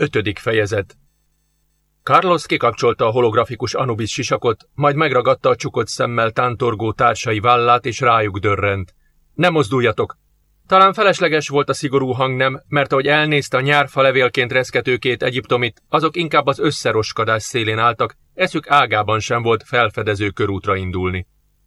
Ötödik fejezet Carlos kikapcsolta a holografikus Anubis sisakot, majd megragadta a csukott szemmel tántorgó társai vállát, és rájuk dörrent. Ne mozduljatok! Talán felesleges volt a szigorú hangnem, mert ahogy elnézte a nyárfa levélként reszketőkét Egyiptomit, azok inkább az összeroskadás szélén álltak, eszük ágában sem volt felfedező körútra indulni.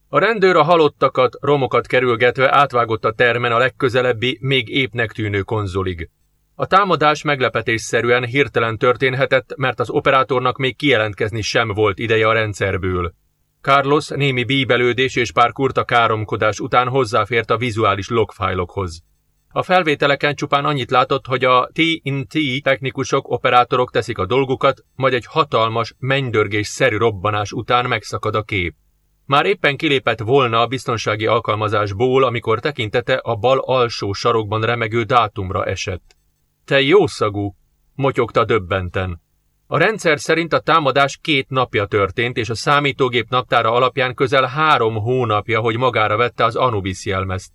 A rendőr a halottakat, romokat kerülgetve átvágott a termen a legközelebbi, még épnek tűnő konzolig. A támadás meglepetésszerűen hirtelen történhetett, mert az operátornak még kijelentkezni sem volt ideje a rendszerből. Carlos némi bíbelődés és pár kurta káromkodás után hozzáfért a vizuális logfájlokhoz. A felvételeken csupán annyit látott, hogy a TNT technikusok, operátorok teszik a dolgukat, majd egy hatalmas, mennydörgés-szerű robbanás után megszakad a kép. Már éppen kilépett volna a biztonsági alkalmazásból, amikor tekintete a bal alsó sarokban remegő dátumra esett. Te jószagú, motyogta döbbenten. A rendszer szerint a támadás két napja történt, és a számítógép naptára alapján közel három hónapja, hogy magára vette az Anubis jelmezt.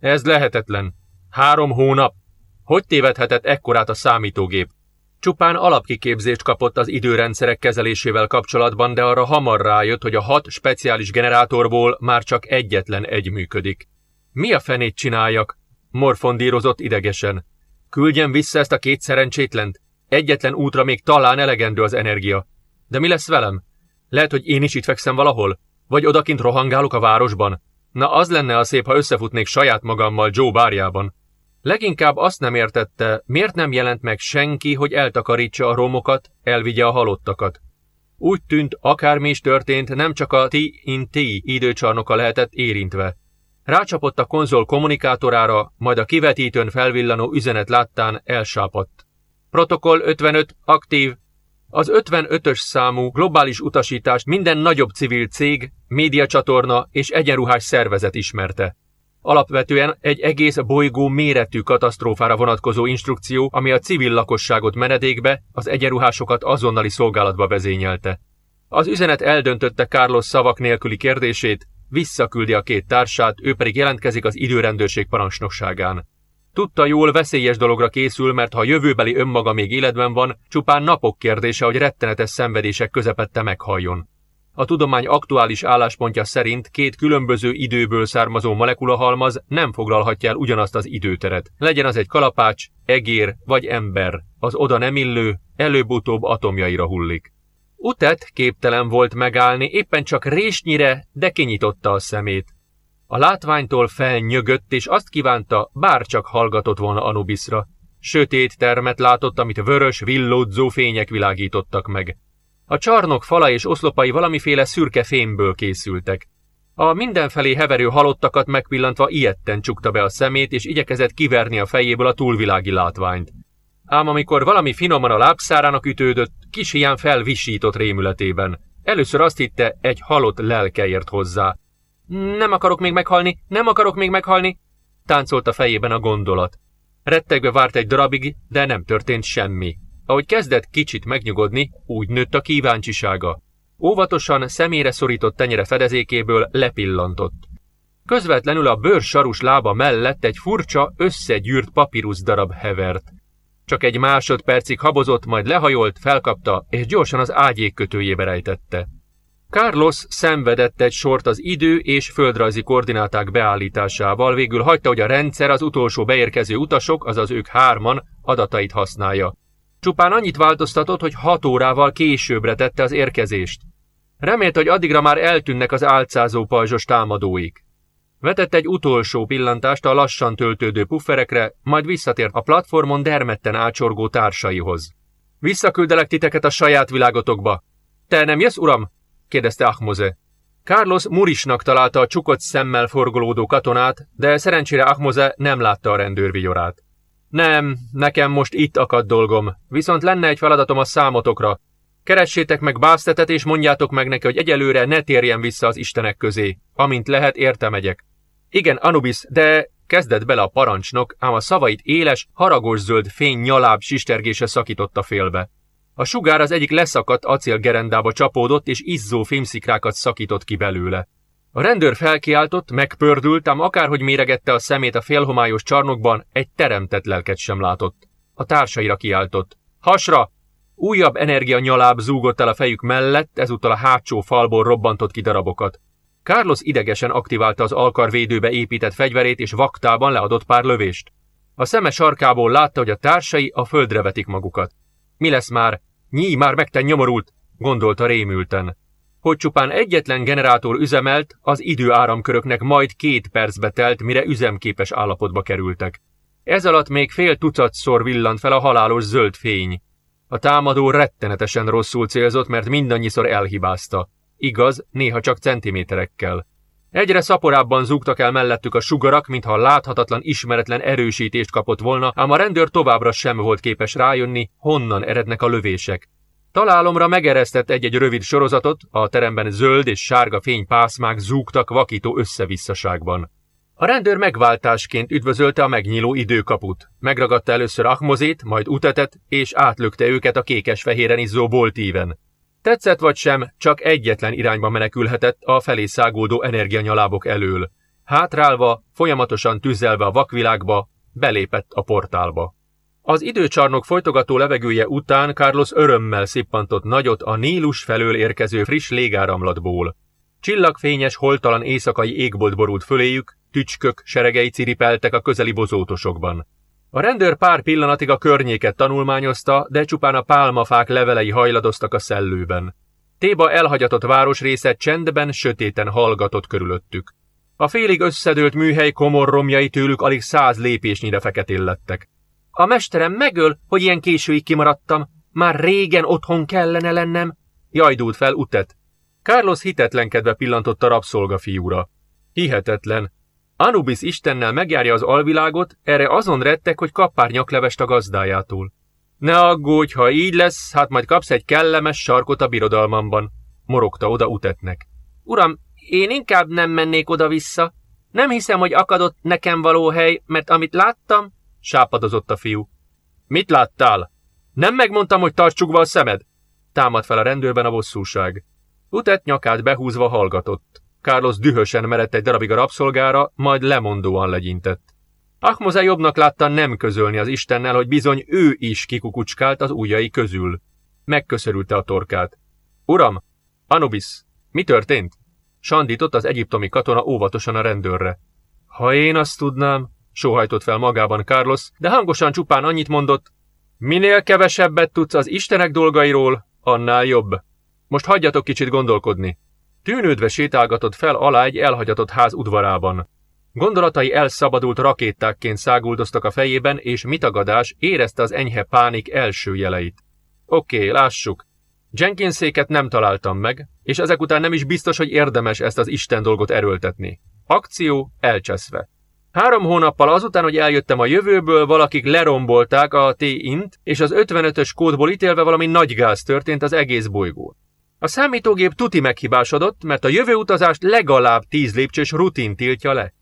Ez lehetetlen. Három hónap? Hogy tévedhetett ekkorát a számítógép? Csupán alapkiképzést kapott az időrendszerek kezelésével kapcsolatban, de arra hamar rájött, hogy a hat speciális generátorból már csak egyetlen egy működik. Mi a fenét csináljak? Morfondírozott idegesen. Küldjem vissza ezt a két szerencsétlent. Egyetlen útra még talán elegendő az energia. De mi lesz velem? Lehet, hogy én is itt fekszem valahol? Vagy odakint rohangálok a városban? Na az lenne a szép, ha összefutnék saját magammal Joe bárjában. Leginkább azt nem értette, miért nem jelent meg senki, hogy eltakarítsa a romokat, elvigye a halottakat. Úgy tűnt, akármi is történt, nem csak a TNT időcsarnoka lehetett érintve. Rácsapott a konzol kommunikátorára, majd a kivetítőn felvillanó üzenet láttán elsápadt. Protokoll 55 aktív. Az 55-ös számú globális utasítást minden nagyobb civil cég, médiacsatorna és egyenruhás szervezet ismerte. Alapvetően egy egész bolygó méretű katasztrófára vonatkozó instrukció, ami a civil lakosságot menedékbe, az egyenruhásokat azonnali szolgálatba vezényelte. Az üzenet eldöntötte Carlos szavak nélküli kérdését, visszaküldi a két társát, ő pedig jelentkezik az időrendőrség parancsnokságán. Tudta jól veszélyes dologra készül, mert ha a jövőbeli önmaga még életben van, csupán napok kérdése, hogy rettenetes szenvedések közepette meghalljon. A tudomány aktuális álláspontja szerint két különböző időből származó molekulahalmaz nem foglalhatja el ugyanazt az időteret. Legyen az egy kalapács, egér vagy ember, az oda nem illő, előbb-utóbb atomjaira hullik. Utet képtelen volt megállni, éppen csak résnyire, de kinyitotta a szemét. A látványtól felnyögött, és azt kívánta, bárcsak hallgatott volna Anubisra. Sötét termet látott, amit vörös, villódzó fények világítottak meg. A csarnok fala és oszlopai valamiféle szürke fémből készültek. A mindenfelé heverő halottakat megpillantva ilyetten csukta be a szemét, és igyekezett kiverni a fejéből a túlvilági látványt. Ám amikor valami finoman a lábszárának ütődött, kis hián felvisított rémületében. Először azt hitte, egy halott lelke ért hozzá. Nem akarok még meghalni, nem akarok még meghalni, táncolt a fejében a gondolat. Rettegve várt egy darabig, de nem történt semmi. Ahogy kezdett kicsit megnyugodni, úgy nőtt a kíváncsisága. Óvatosan szemére szorított tenyere fedezékéből lepillantott. Közvetlenül a bőr sarus lába mellett egy furcsa, összegyűrt papírus darab hevert. Csak egy másodpercig habozott, majd lehajolt, felkapta, és gyorsan az ágyék kötőjébe rejtette. Carlos szenvedett egy sort az idő és földrajzi koordináták beállításával, végül hagyta, hogy a rendszer az utolsó beérkező utasok, azaz ők hárman, adatait használja. Csupán annyit változtatott, hogy hat órával későbbre tette az érkezést. Remélt, hogy addigra már eltűnnek az álcázó pajzsos támadóik. Vetett egy utolsó pillantást a lassan töltődő pufferekre, majd visszatért a platformon dermedten ácsorgó társaihoz. Visszaküldelek titeket a saját világotokba. Te nem jössz, uram? kérdezte Ahmoze. Carlos Murisnak találta a csukott szemmel forgolódó katonát, de szerencsére Ahmoze nem látta a rendőr vigyorát. Nem, nekem most itt akad dolgom, viszont lenne egy feladatom a számotokra. Keressétek meg Básztetet és mondjátok meg neki, hogy egyelőre ne térjen vissza az istenek közé. Amint lehet, érte megyek. Igen, Anubis, de kezdett bele a parancsnok, ám a szavait éles, haragos zöld fény nyaláb sistergése szakította félbe. A sugár az egyik leszakadt acélgerendába csapódott, és izzó fémszikrákat szakított ki belőle. A rendőr felkiáltott, megpördült, ám akárhogy méregette a szemét a félhomályos csarnokban, egy teremtett lelket sem látott. A társaira kiáltott. Hasra! Újabb energia nyaláb zúgott el a fejük mellett, ezúttal a hátsó falból robbantott ki darabokat. Carlos idegesen aktiválta az alkarvédőbe épített fegyverét, és vaktában leadott pár lövést. A szeme sarkából látta, hogy a társai a földre vetik magukat. Mi lesz már? Nyí már megten nyomorult, gondolta rémülten. Hogy csupán egyetlen generátor üzemelt, az időáramköröknek majd két percbe telt, mire üzemképes állapotba kerültek. Ez alatt még fél tucatszor villant fel a halálos zöld fény. A támadó rettenetesen rosszul célzott, mert mindannyiszor elhibázta. Igaz, néha csak centiméterekkel. Egyre szaporábban zúgtak el mellettük a sugarak, mintha láthatatlan, ismeretlen erősítést kapott volna, ám a rendőr továbbra sem volt képes rájönni, honnan erednek a lövések. Találomra megeresztett egy-egy rövid sorozatot, a teremben zöld és sárga fénypászmák zúgtak vakító összevisszaságban. A rendőr megváltásként üdvözölte a megnyíló időkaput. Megragadta először Ahmozét, majd Utetet, és átlökte őket a kékes-fehéren izzó boltíven. Tetszett vagy sem, csak egyetlen irányba menekülhetett a felé szágódó energianyalábok elől. Hátrálva, folyamatosan tüzelve a vakvilágba, belépett a portálba. Az időcsarnok folytogató levegője után Carlos örömmel szippantott nagyot a Nílus felől érkező friss légáramlatból. Csillagfényes, holtalan éjszakai égbolt borult föléjük, tücskök, seregei ciripeltek a közeli bozótosokban. A rendőr pár pillanatig a környéket tanulmányozta, de csupán a pálmafák levelei hajladoztak a szellőben. Téba elhagyatott városrésze csendben, sötéten hallgatott körülöttük. A félig összedőlt műhely komor romjai tőlük alig száz lépésnyire feketén lettek. A mesterem megöl, hogy ilyen későig kimaradtam. Már régen otthon kellene lennem. Jajdult fel Utet. Carlos hitetlenkedve pillantott a rabszolga fiúra. Hihetetlen, Anubis istennel megjárja az alvilágot, erre azon rettek, hogy kap pár nyaklevest a gazdájától. Ne aggódj, ha így lesz, hát majd kapsz egy kellemes sarkot a birodalmamban, morogta oda utetnek. Uram, én inkább nem mennék oda-vissza. Nem hiszem, hogy akadott nekem való hely, mert amit láttam, sápadozott a fiú. Mit láttál? Nem megmondtam, hogy tarts csugva a szemed? Támad fel a rendőrben a bosszúság. Utet nyakát behúzva hallgatott. Carlos dühösen merett egy darabig a rabszolgára, majd lemondóan legyintett. Ahmoze jobbnak látta nem közölni az Istennel, hogy bizony ő is kikukucskált az ujjai közül. Megköszörülte a torkát. Uram, Anubis, mi történt? Sandított az egyiptomi katona óvatosan a rendőrre. Ha én azt tudnám, sóhajtott fel magában Carlos, de hangosan csupán annyit mondott, minél kevesebbet tudsz az Istenek dolgairól, annál jobb. Most hagyjatok kicsit gondolkodni. Tűnődve sétálgatott fel alá egy elhagyatott ház udvarában. Gondolatai elszabadult rakétákként száguldoztak a fejében, és mitagadás érezte az enyhe pánik első jeleit. Oké, okay, lássuk. Jenkinséket nem találtam meg, és ezek után nem is biztos, hogy érdemes ezt az Isten dolgot erőltetni. Akció elcseszve. Három hónappal azután, hogy eljöttem a jövőből, valakik lerombolták a T-int, és az 55-ös kódból ítélve valami nagy gáz történt az egész bolygón. A számítógép tuti meghibásodott, mert a jövő utazást legalább tíz lépcsős rutin tiltja le.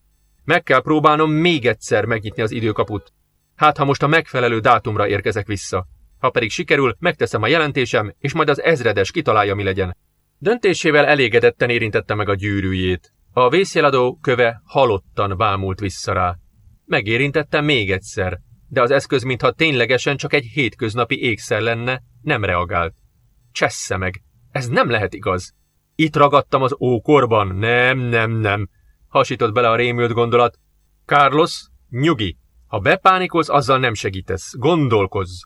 Meg kell próbálnom még egyszer megnyitni az időkaput. Hát, ha most a megfelelő dátumra érkezek vissza. Ha pedig sikerül, megteszem a jelentésem, és majd az ezredes kitalálja, mi legyen. Döntésével elégedetten érintette meg a gyűrűjét. A vészjeladó köve halottan bámult vissza rá. Megérintette még egyszer, de az eszköz, mintha ténylegesen csak egy hétköznapi ékszer lenne, nem reagált. Csessze meg! Ez nem lehet igaz. Itt ragadtam az ókorban. Nem, nem, nem. Hasított bele a rémült gondolat. Carlos, nyugi. Ha bepánikolsz, azzal nem segítesz. Gondolkozz.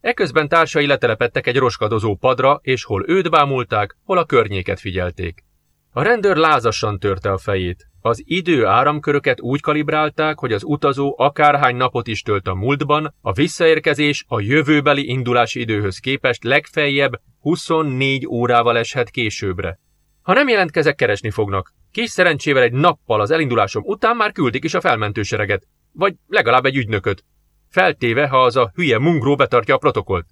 Eközben társai letelepettek egy roskadozó padra, és hol őt bámulták, hol a környéket figyelték. A rendőr lázasan törte a fejét. Az idő áramköröket úgy kalibrálták, hogy az utazó akárhány napot is tölt a múltban, a visszaérkezés a jövőbeli indulási időhöz képest legfeljebb 24 órával eshet későbbre. Ha nem jelentkezek, keresni fognak. Kis szerencsével egy nappal az elindulásom után már küldik is a felmentősereget. Vagy legalább egy ügynököt. Feltéve, ha az a hülye mungró betartja a protokollt.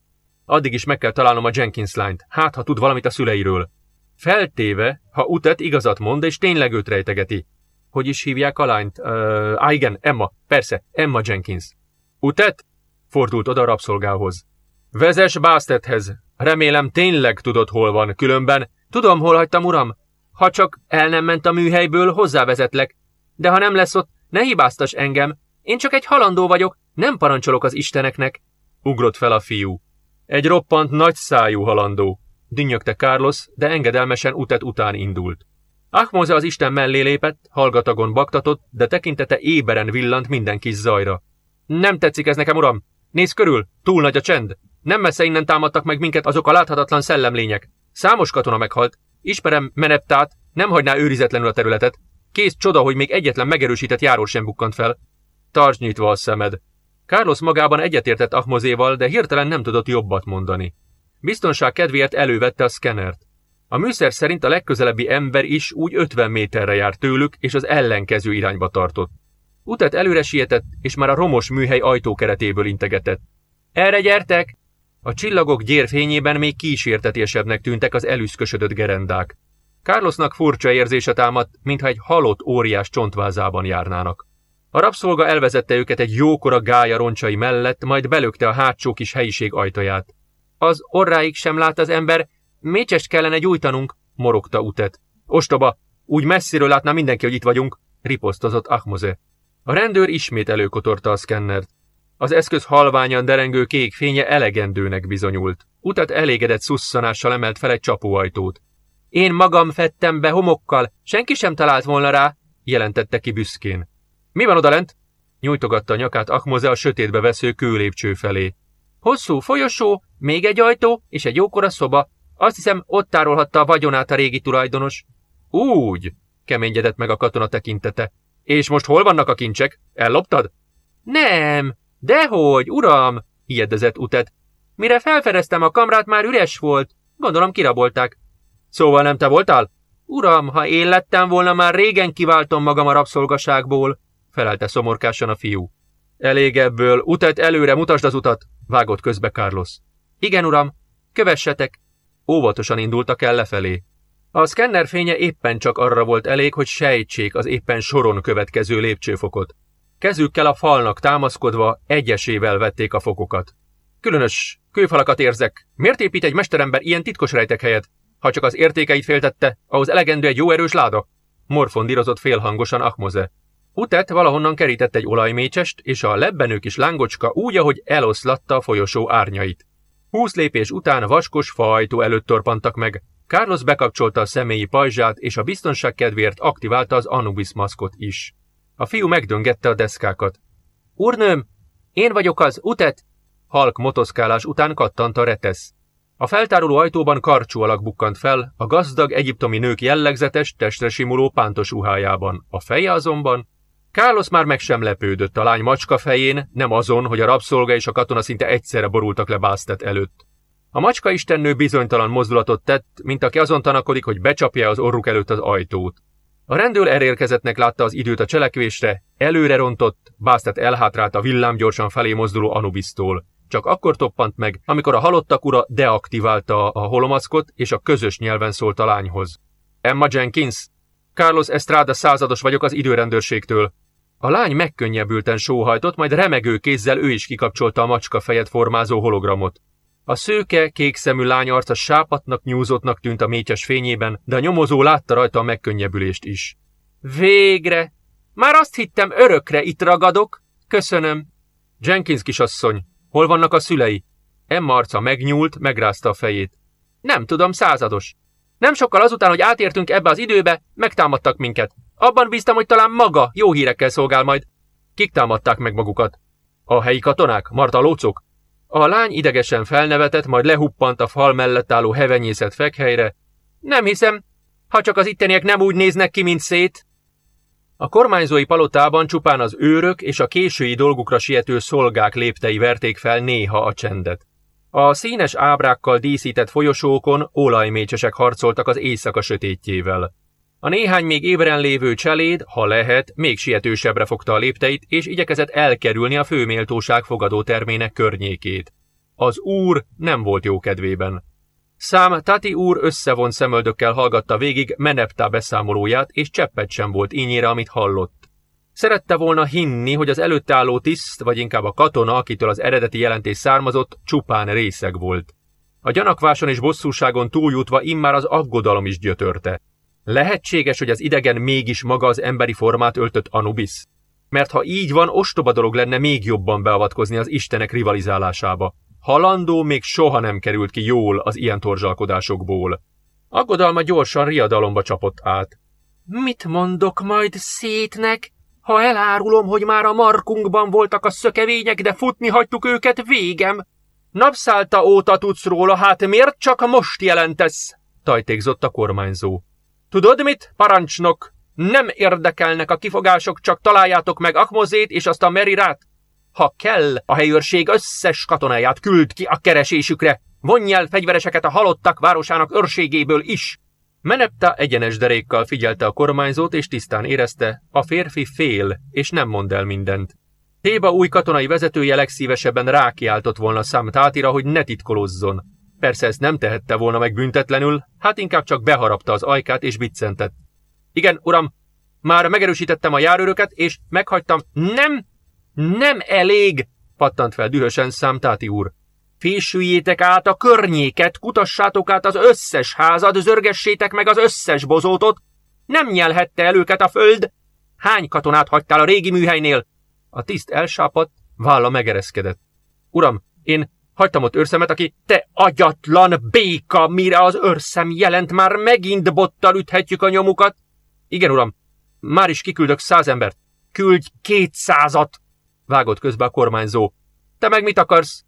Addig is meg kell találnom a Jenkins lányt, hát ha tud valamit a szüleiről. Feltéve, ha utat igazat mond és tényleg őt rejtegeti. Hogy is hívják a lányt? Uh, ah igen, Emma, persze, Emma Jenkins. Utet? Fordult oda a rabszolgához. Vezes Bastethez. Remélem tényleg tudod, hol van, különben. Tudom, hol hagytam, uram. Ha csak el nem ment a műhelyből, hozzávezetlek. De ha nem lesz ott, ne hibáztas engem. Én csak egy halandó vagyok, nem parancsolok az isteneknek. Ugrott fel a fiú. Egy roppant nagy szájú halandó, dinnyögte Carlos, de engedelmesen utat után indult. Ahmoze az Isten mellé lépett, hallgatagon baktatott, de tekintete éberen villant minden kis zajra. Nem tetszik ez nekem, uram! Nézz körül, túl nagy a csend! Nem messze innen támadtak meg minket azok a láthatatlan szellemlények. Számos katona meghalt. Ismerem Meneptát, nem hagyná őrizetlenül a területet. Kész csoda, hogy még egyetlen megerősített járó sem bukkant fel. Tartsd nyitva a szemed. Carlos magában egyetértett Ahmozéval, de hirtelen nem tudott jobbat mondani. Biztonság kedvéért elővette a szkenert. A műszer szerint a legközelebbi ember is úgy 50 méterre járt tőlük, és az ellenkező irányba tartott. Utat előre sietett, és már a romos műhely ajtókeretéből integetett. Erre gyertek! A csillagok gyérfényében még kísértetésebbnek tűntek az elüszkösödött gerendák. Carlosnak furcsa érzése támadt, mintha egy halott óriás csontvázában járnának. A rabszolga elvezette őket egy jókora gája roncsai mellett, majd belökte a hátsó kis helyiség ajtaját. Az orráig sem lát az ember, mécsest kellene gyújtanunk, morogta Utet. Ostoba, úgy messziről látná mindenki, hogy itt vagyunk, riposztozott Ahmoze. A rendőr ismét előkotorta a szkennert. Az eszköz halványan derengő kék fénye elegendőnek bizonyult. Utat elégedett szusszanással emelt fel egy csapóajtót. Én magam fettem be homokkal, senki sem talált volna rá, jelentette ki büszkén. Mi van odalent? Nyújtogatta a nyakát Akmoze a sötétbe vesző kőlépcső felé. Hosszú folyosó, még egy ajtó és egy jókora szoba. Azt hiszem, ott tárolhatta a vagyonát a régi tulajdonos. Úgy, keményedett meg a katona tekintete. És most hol vannak a kincsek? Elloptad? Nem, dehogy, uram, ijedezett Utet. Mire felfedeztem a kamrát, már üres volt. Gondolom kirabolták. Szóval nem te voltál? Uram, ha én lettem volna, már régen kiváltom magam a rabszolgaságból, felelte szomorkásan a fiú. Elég ebből, utat előre, mutasd az utat, vágott közbe Carlos. Igen, uram, kövessetek. Óvatosan indultak el lefelé. A szkenner fénye éppen csak arra volt elég, hogy sejtsék az éppen soron következő lépcsőfokot. Kezükkel a falnak támaszkodva egyesével vették a fokokat. Különös, kőfalakat érzek. Miért épít egy mesterember ilyen titkos rejtek helyet? Ha csak az értékeit féltette, ahhoz elegendő egy jó erős láda? Morfondírozott félhangosan Ahmoze. Utet valahonnan kerített egy olajmécsest, és a lebbenő kis lángocska úgy, ahogy eloszlatta a folyosó árnyait. Húsz lépés után vaskos faajtó előtt torpantak meg. Carlos bekapcsolta a személyi pajzsát, és a biztonság kedvéért aktiválta az Anubis maszkot is. A fiú megdöngette a deszkákat. Úrnőm, én vagyok az, Utet! Halk motoszkálás után kattant a retesz. A feltáruló ajtóban karcsú alak bukkant fel, a gazdag egyiptomi nők jellegzetes, testre simuló pántos ruhájában. A feje azonban Carlos már meg sem lepődött a lány macska fején, nem azon, hogy a rabszolga és a katona szinte egyszerre borultak le Bastet előtt. A macska istennő bizonytalan mozdulatot tett, mint aki azon tanakodik, hogy becsapja az orruk előtt az ajtót. A rendőr elérkezettnek látta az időt a cselekvésre, előre rontott, Bastet elhátrált a villámgyorsan felé mozduló Anubisztól. Csak akkor toppant meg, amikor a halottak ura deaktiválta a holomaszkot, és a közös nyelven szólt a lányhoz. Emma Jenkins, Carlos Estrada százados vagyok az időrendőrségtől. A lány megkönnyebbülten sóhajtott, majd remegő kézzel ő is kikapcsolta a macska fejet formázó hologramot. A szőke, kék szemű lány arca sápatnak, nyúzottnak tűnt a mécses fényében, de a nyomozó látta rajta a megkönnyebbülést is. Végre! Már azt hittem, örökre itt ragadok. Köszönöm. Jenkins kisasszony, hol vannak a szülei? Emma arca megnyúlt, megrázta a fejét. Nem tudom, százados. Nem sokkal azután, hogy átértünk ebbe az időbe, megtámadtak minket. Abban bíztam, hogy talán maga jó hírekkel szolgál majd. Kik támadták meg magukat? A helyi katonák? Marta lócok? A lány idegesen felnevetett, majd lehuppant a fal mellett álló hevenyészet fekhelyre. Nem hiszem, ha csak az itteniek nem úgy néznek ki, mint szét. A kormányzói palotában csupán az őrök és a késői dolgukra siető szolgák léptei verték fel néha a csendet. A színes ábrákkal díszített folyosókon olajmécsesek harcoltak az éjszaka sötétjével. A néhány még ébren lévő cseléd, ha lehet, még sietősebbre fogta a lépteit, és igyekezett elkerülni a főméltóság fogadó termének környékét. Az úr nem volt jó kedvében. Szám Tati úr összevont szemöldökkel hallgatta végig Meneptá beszámolóját, és cseppet sem volt ínyire, amit hallott. Szerette volna hinni, hogy az előtte álló tiszt, vagy inkább a katona, akitől az eredeti jelentés származott, csupán részeg volt. A gyanakváson és bosszúságon túljutva immár az aggodalom is gyötörte. Lehetséges, hogy az idegen mégis maga az emberi formát öltött Anubis? Mert ha így van, ostoba dolog lenne még jobban beavatkozni az istenek rivalizálásába. Halandó még soha nem került ki jól az ilyen torzsalkodásokból. Aggodalma gyorsan riadalomba csapott át. Mit mondok majd szétnek? Ha elárulom, hogy már a markunkban voltak a szökevények, de futni hagytuk őket, végem. Napszálta óta tudsz róla, hát miért csak most jelentesz? Tajtékzott a kormányzó. Tudod mit, parancsnok? Nem érdekelnek a kifogások, csak találjátok meg Akmozét és azt a Merirát. Ha kell, a helyőrség összes katonáját küld ki a keresésükre. Vonj el fegyvereseket a halottak városának őrségéből is. Menepta egyenes derékkal figyelte a kormányzót, és tisztán érezte, a férfi fél, és nem mond el mindent. Téba új katonai vezetője legszívesebben rákiáltott volna Sam Tátira, hogy ne titkolozzon. Persze ezt nem tehette volna meg büntetlenül, hát inkább csak beharapta az ajkát és biccentett. Igen, uram, már megerősítettem a járőröket, és meghagytam. Nem, nem elég, pattant fel dühösen Sam Táti úr. Fésüljétek át a környéket, kutassátok át az összes házad, zörgessétek meg az összes bozótot. Nem nyelhette el őket a föld. Hány katonát hagytál a régi műhelynél? A tiszt elsápadt, válla megereszkedett. Uram, én hagytam ott őrszemet, aki te agyatlan béka, mire az őrszem jelent, már megint bottal üthetjük a nyomukat. Igen, uram, már is kiküldök száz embert. Küldj kétszázat! Vágott közbe a kormányzó. Te meg mit akarsz?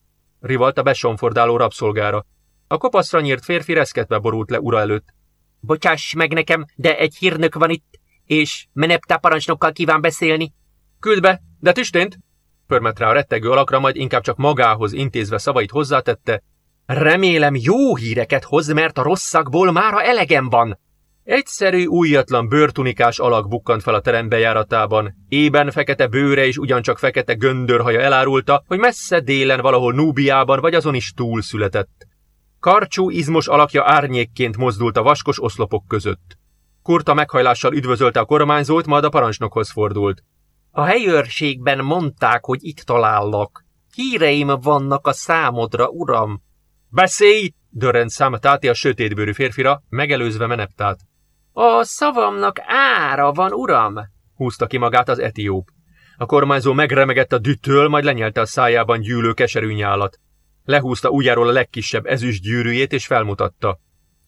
Rivalt a besonfordáló rabszolgára. A kopaszra nyírt férfi reszketve borult le ura előtt. Bocsáss meg nekem, de egy hírnök van itt, és meneptá parancsnokkal kíván beszélni. Küld be, de tüstént! Pörmet rá a rettegő alakra, majd inkább csak magához intézve szavait hozzátette. Remélem jó híreket hoz, mert a rosszakból mára elegem van. Egyszerű, újatlan bőrtunikás alak bukkant fel a terem bejáratában. Ében fekete bőre és ugyancsak fekete göndörhaja elárulta, hogy messze délen valahol Núbiában vagy azon is túl született. Karcsú, izmos alakja árnyékként mozdult a vaskos oszlopok között. Kurta meghajlással üdvözölte a kormányzót, majd a parancsnokhoz fordult. A helyőrségben mondták, hogy itt talállak. Híreim vannak a számodra, uram. Beszélj! dörrent táti a sötétbőrű férfira, megelőzve meneptát. A szavamnak ára van, uram! húzta ki magát az etióp. A kormányzó megremegett a düttől, majd lenyelte a szájában gyűlő keserű nyálat. Lehúzta ujjáról a legkisebb ezüst gyűrűjét, és felmutatta.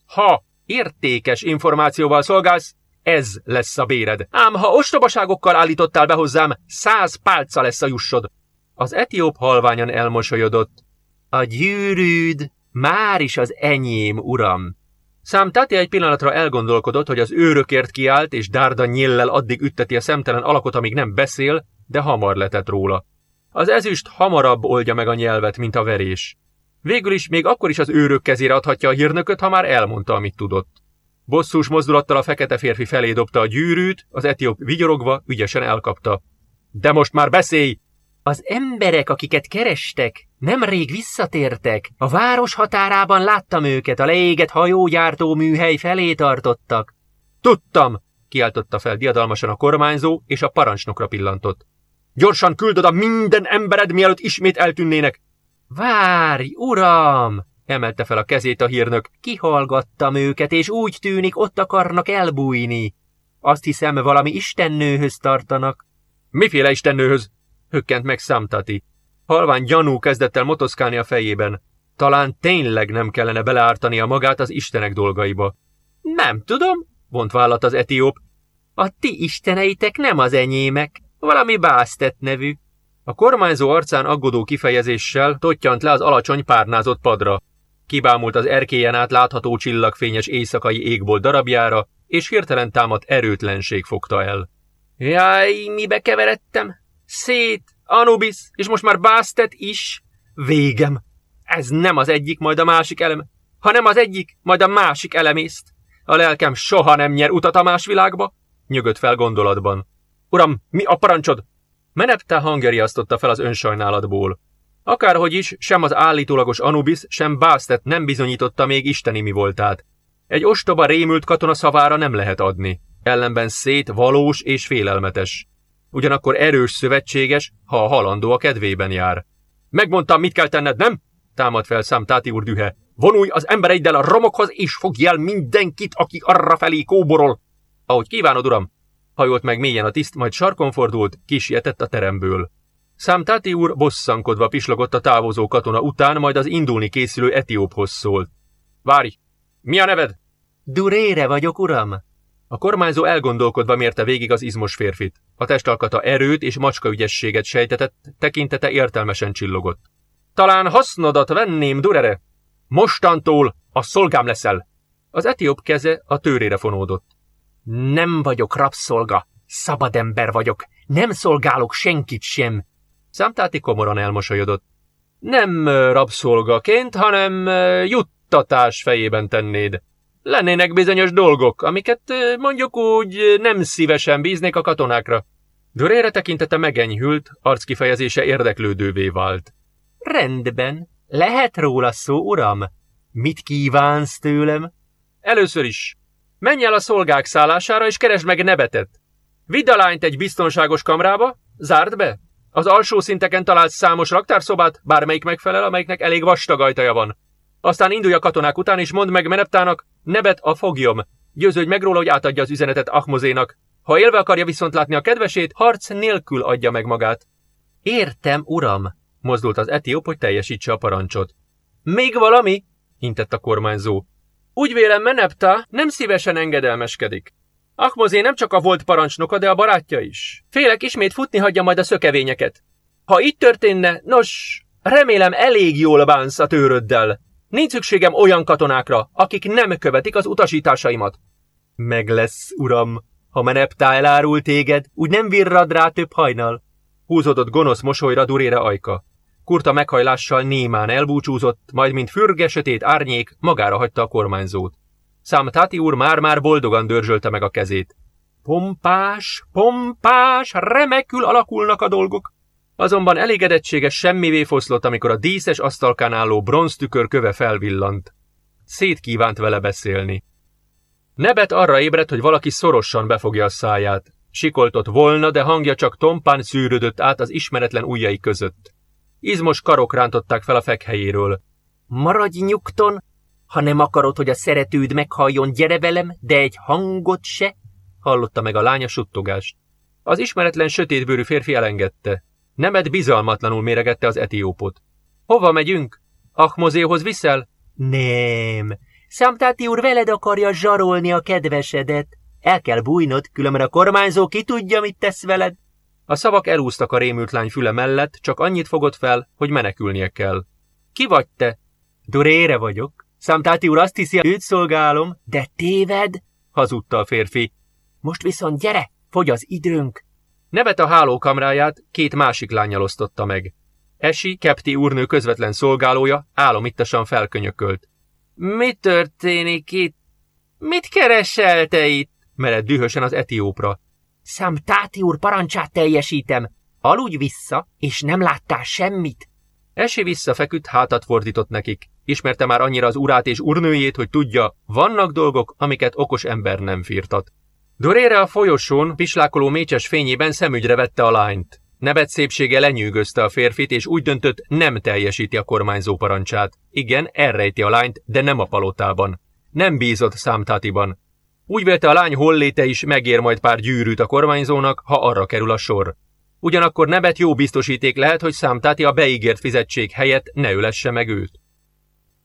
Ha értékes információval szolgálsz, ez lesz a béred. Ám ha ostobaságokkal állítottál be hozzám, száz pálca lesz a jussod. Az etióp halványan elmosolyodott. A gyűrűd már is az enyém, uram. Szám Tati egy pillanatra elgondolkodott, hogy az őrökért kiállt, és Dárda nyillel addig ütteti a szemtelen alakot, amíg nem beszél, de hamar letett róla. Az ezüst hamarabb oldja meg a nyelvet, mint a verés. Végül is még akkor is az őrök kezére adhatja a hírnököt, ha már elmondta, amit tudott. Bosszús mozdulattal a fekete férfi felé dobta a gyűrűt, az etióp vigyorogva ügyesen elkapta. De most már beszélj! Az emberek, akiket kerestek, nemrég visszatértek. A város határában láttam őket, a leégett hajógyártó műhely felé tartottak. Tudtam, kiáltotta fel diadalmasan a kormányzó, és a parancsnokra pillantott. Gyorsan küld oda minden embered, mielőtt ismét eltűnnének. Várj, uram! emelte fel a kezét a hírnök. Kihallgattam őket, és úgy tűnik, ott akarnak elbújni. Azt hiszem, valami istennőhöz tartanak. Miféle istennőhöz? hökkent meg Samtati. Halvány gyanú kezdett el motoszkálni a fejében. Talán tényleg nem kellene beleártania magát az istenek dolgaiba. Nem tudom, vont vállat az etióp. A ti isteneitek nem az enyémek, valami Básztet nevű. A kormányzó arcán aggodó kifejezéssel tottyant le az alacsony párnázott padra. Kibámult az erkélyen át látható csillagfényes éjszakai égbolt darabjára, és hirtelen támadt erőtlenség fogta el. Jaj, mibe keveredtem? Szét, Anubis, és most már Bástet is. Végem. Ez nem az egyik, majd a másik elem, hanem az egyik, majd a másik elemészt. A lelkem soha nem nyer utat a más világba, nyögött fel gondolatban. Uram, mi a parancsod? Menepte hangja riasztotta fel az önsajnálatból. Akárhogy is, sem az állítólagos Anubis, sem Bástet nem bizonyította még isteni mi voltát. Egy ostoba rémült katona szavára nem lehet adni. Ellenben szét valós és félelmetes ugyanakkor erős szövetséges, ha a halandó a kedvében jár. Megmondtam, mit kell tenned, nem? Támad fel szám Táti úr dühe. Vonulj az embereiddel a romokhoz, és fogj el mindenkit, aki arra felé kóborol. Ahogy kívánod, uram! Hajolt meg mélyen a tiszt, majd sarkon fordult, kisietett a teremből. Számtáti úr bosszankodva pislogott a távozó katona után, majd az indulni készülő etióphoz szólt. Várj! Mi a neved? Durére vagyok, uram. A kormányzó elgondolkodva mérte végig az izmos férfit. A testalkata erőt és macskaügyességet sejtetett, tekintete értelmesen csillogott. Talán hasznodat venném, Durere! Mostantól a szolgám leszel! Az etióp keze a tőrére fonódott. Nem vagyok rabszolga, szabad ember vagyok, nem szolgálok senkit sem. Számtáti komoran elmosolyodott. Nem rabszolgaként, hanem juttatás fejében tennéd. Lennének bizonyos dolgok, amiket mondjuk úgy nem szívesen bíznék a katonákra. Dörére tekintete megenyhült, arckifejezése érdeklődővé vált. Rendben, lehet róla szó, uram? Mit kívánsz tőlem? Először is, menj el a szolgák szállására, és keresd meg nebetet. Vidd a lányt egy biztonságos kamrába, zárd be. Az alsó szinteken találsz számos raktárszobát, bármelyik megfelel, amelyiknek elég vastag ajtaja van. Aztán indulj a katonák után, és mondd meg Meneptának, nebet a fogjom. Győződj meg róla, hogy átadja az üzenetet Ahmozénak. Ha élve akarja viszont látni a kedvesét, harc nélkül adja meg magát. Értem, uram, mozdult az etióp, hogy teljesítse a parancsot. Még valami? intett a kormányzó. Úgy vélem, Menepta nem szívesen engedelmeskedik. Ahmozé nem csak a volt parancsnoka, de a barátja is. Félek ismét futni hagyja majd a szökevényeket. Ha így történne, nos, remélem elég jól bánsz a tőröddel. Nincs szükségem olyan katonákra, akik nem követik az utasításaimat. Meg lesz, uram. Ha Meneptá elárul téged, úgy nem virrad rá több hajnal. Húzódott gonosz mosolyra durére ajka. Kurta meghajlással némán elbúcsúzott, majd mint fürge sötét árnyék magára hagyta a kormányzót. Szám Tati úr már-már boldogan dörzsölte meg a kezét. Pompás, pompás, remekül alakulnak a dolgok. Azonban elégedettsége semmivé foszlott, amikor a díszes asztalkán álló bronztükör köve felvillant. Szét kívánt vele beszélni. Nebet arra ébredt, hogy valaki szorosan befogja a száját. Sikoltott volna, de hangja csak tompán szűrődött át az ismeretlen ujjai között. Izmos karok rántották fel a fekhelyéről. Maradj nyugton, ha nem akarod, hogy a szeretőd meghalljon, gyere velem, de egy hangot se, hallotta meg a lánya suttogást. Az ismeretlen sötétbőrű férfi elengedte. Nemet bizalmatlanul méregette az etiópot. Hova megyünk? Ahmozéhoz viszel? Nem. Számtáti úr veled akarja zsarolni a kedvesedet. El kell bújnod, különben a kormányzó ki tudja, mit tesz veled. A szavak elúztak a rémült lány füle mellett, csak annyit fogott fel, hogy menekülnie kell. Ki vagy te? Durére vagyok. Számtáti úr azt hiszi, őt szolgálom, de téved, hazudta a férfi. Most viszont gyere, fogy az időnk. Nevet a hálókamráját két másik lányjal osztotta meg. Esi, Kepti úrnő közvetlen szolgálója álomittasan felkönyökölt. Mi történik itt? Mit keresel te itt? mered dühösen az etiópra. Táti úr parancsát teljesítem. Aludj vissza, és nem láttál semmit. Esi visszafeküdt, hátat fordított nekik. Ismerte már annyira az urát és urnőjét, hogy tudja, vannak dolgok, amiket okos ember nem firtat. Dorére a folyosón, pislákoló mécses fényében szemügyre vette a lányt. Nevet szépsége lenyűgözte a férfit, és úgy döntött, nem teljesíti a kormányzó parancsát. Igen, elrejti a lányt, de nem a palotában. Nem bízott számtátiban. Úgy vélte a lány holléte is megér majd pár gyűrűt a kormányzónak, ha arra kerül a sor. Ugyanakkor nebet jó biztosíték lehet, hogy számtáti a beígért fizetség helyett ne ülesse meg őt.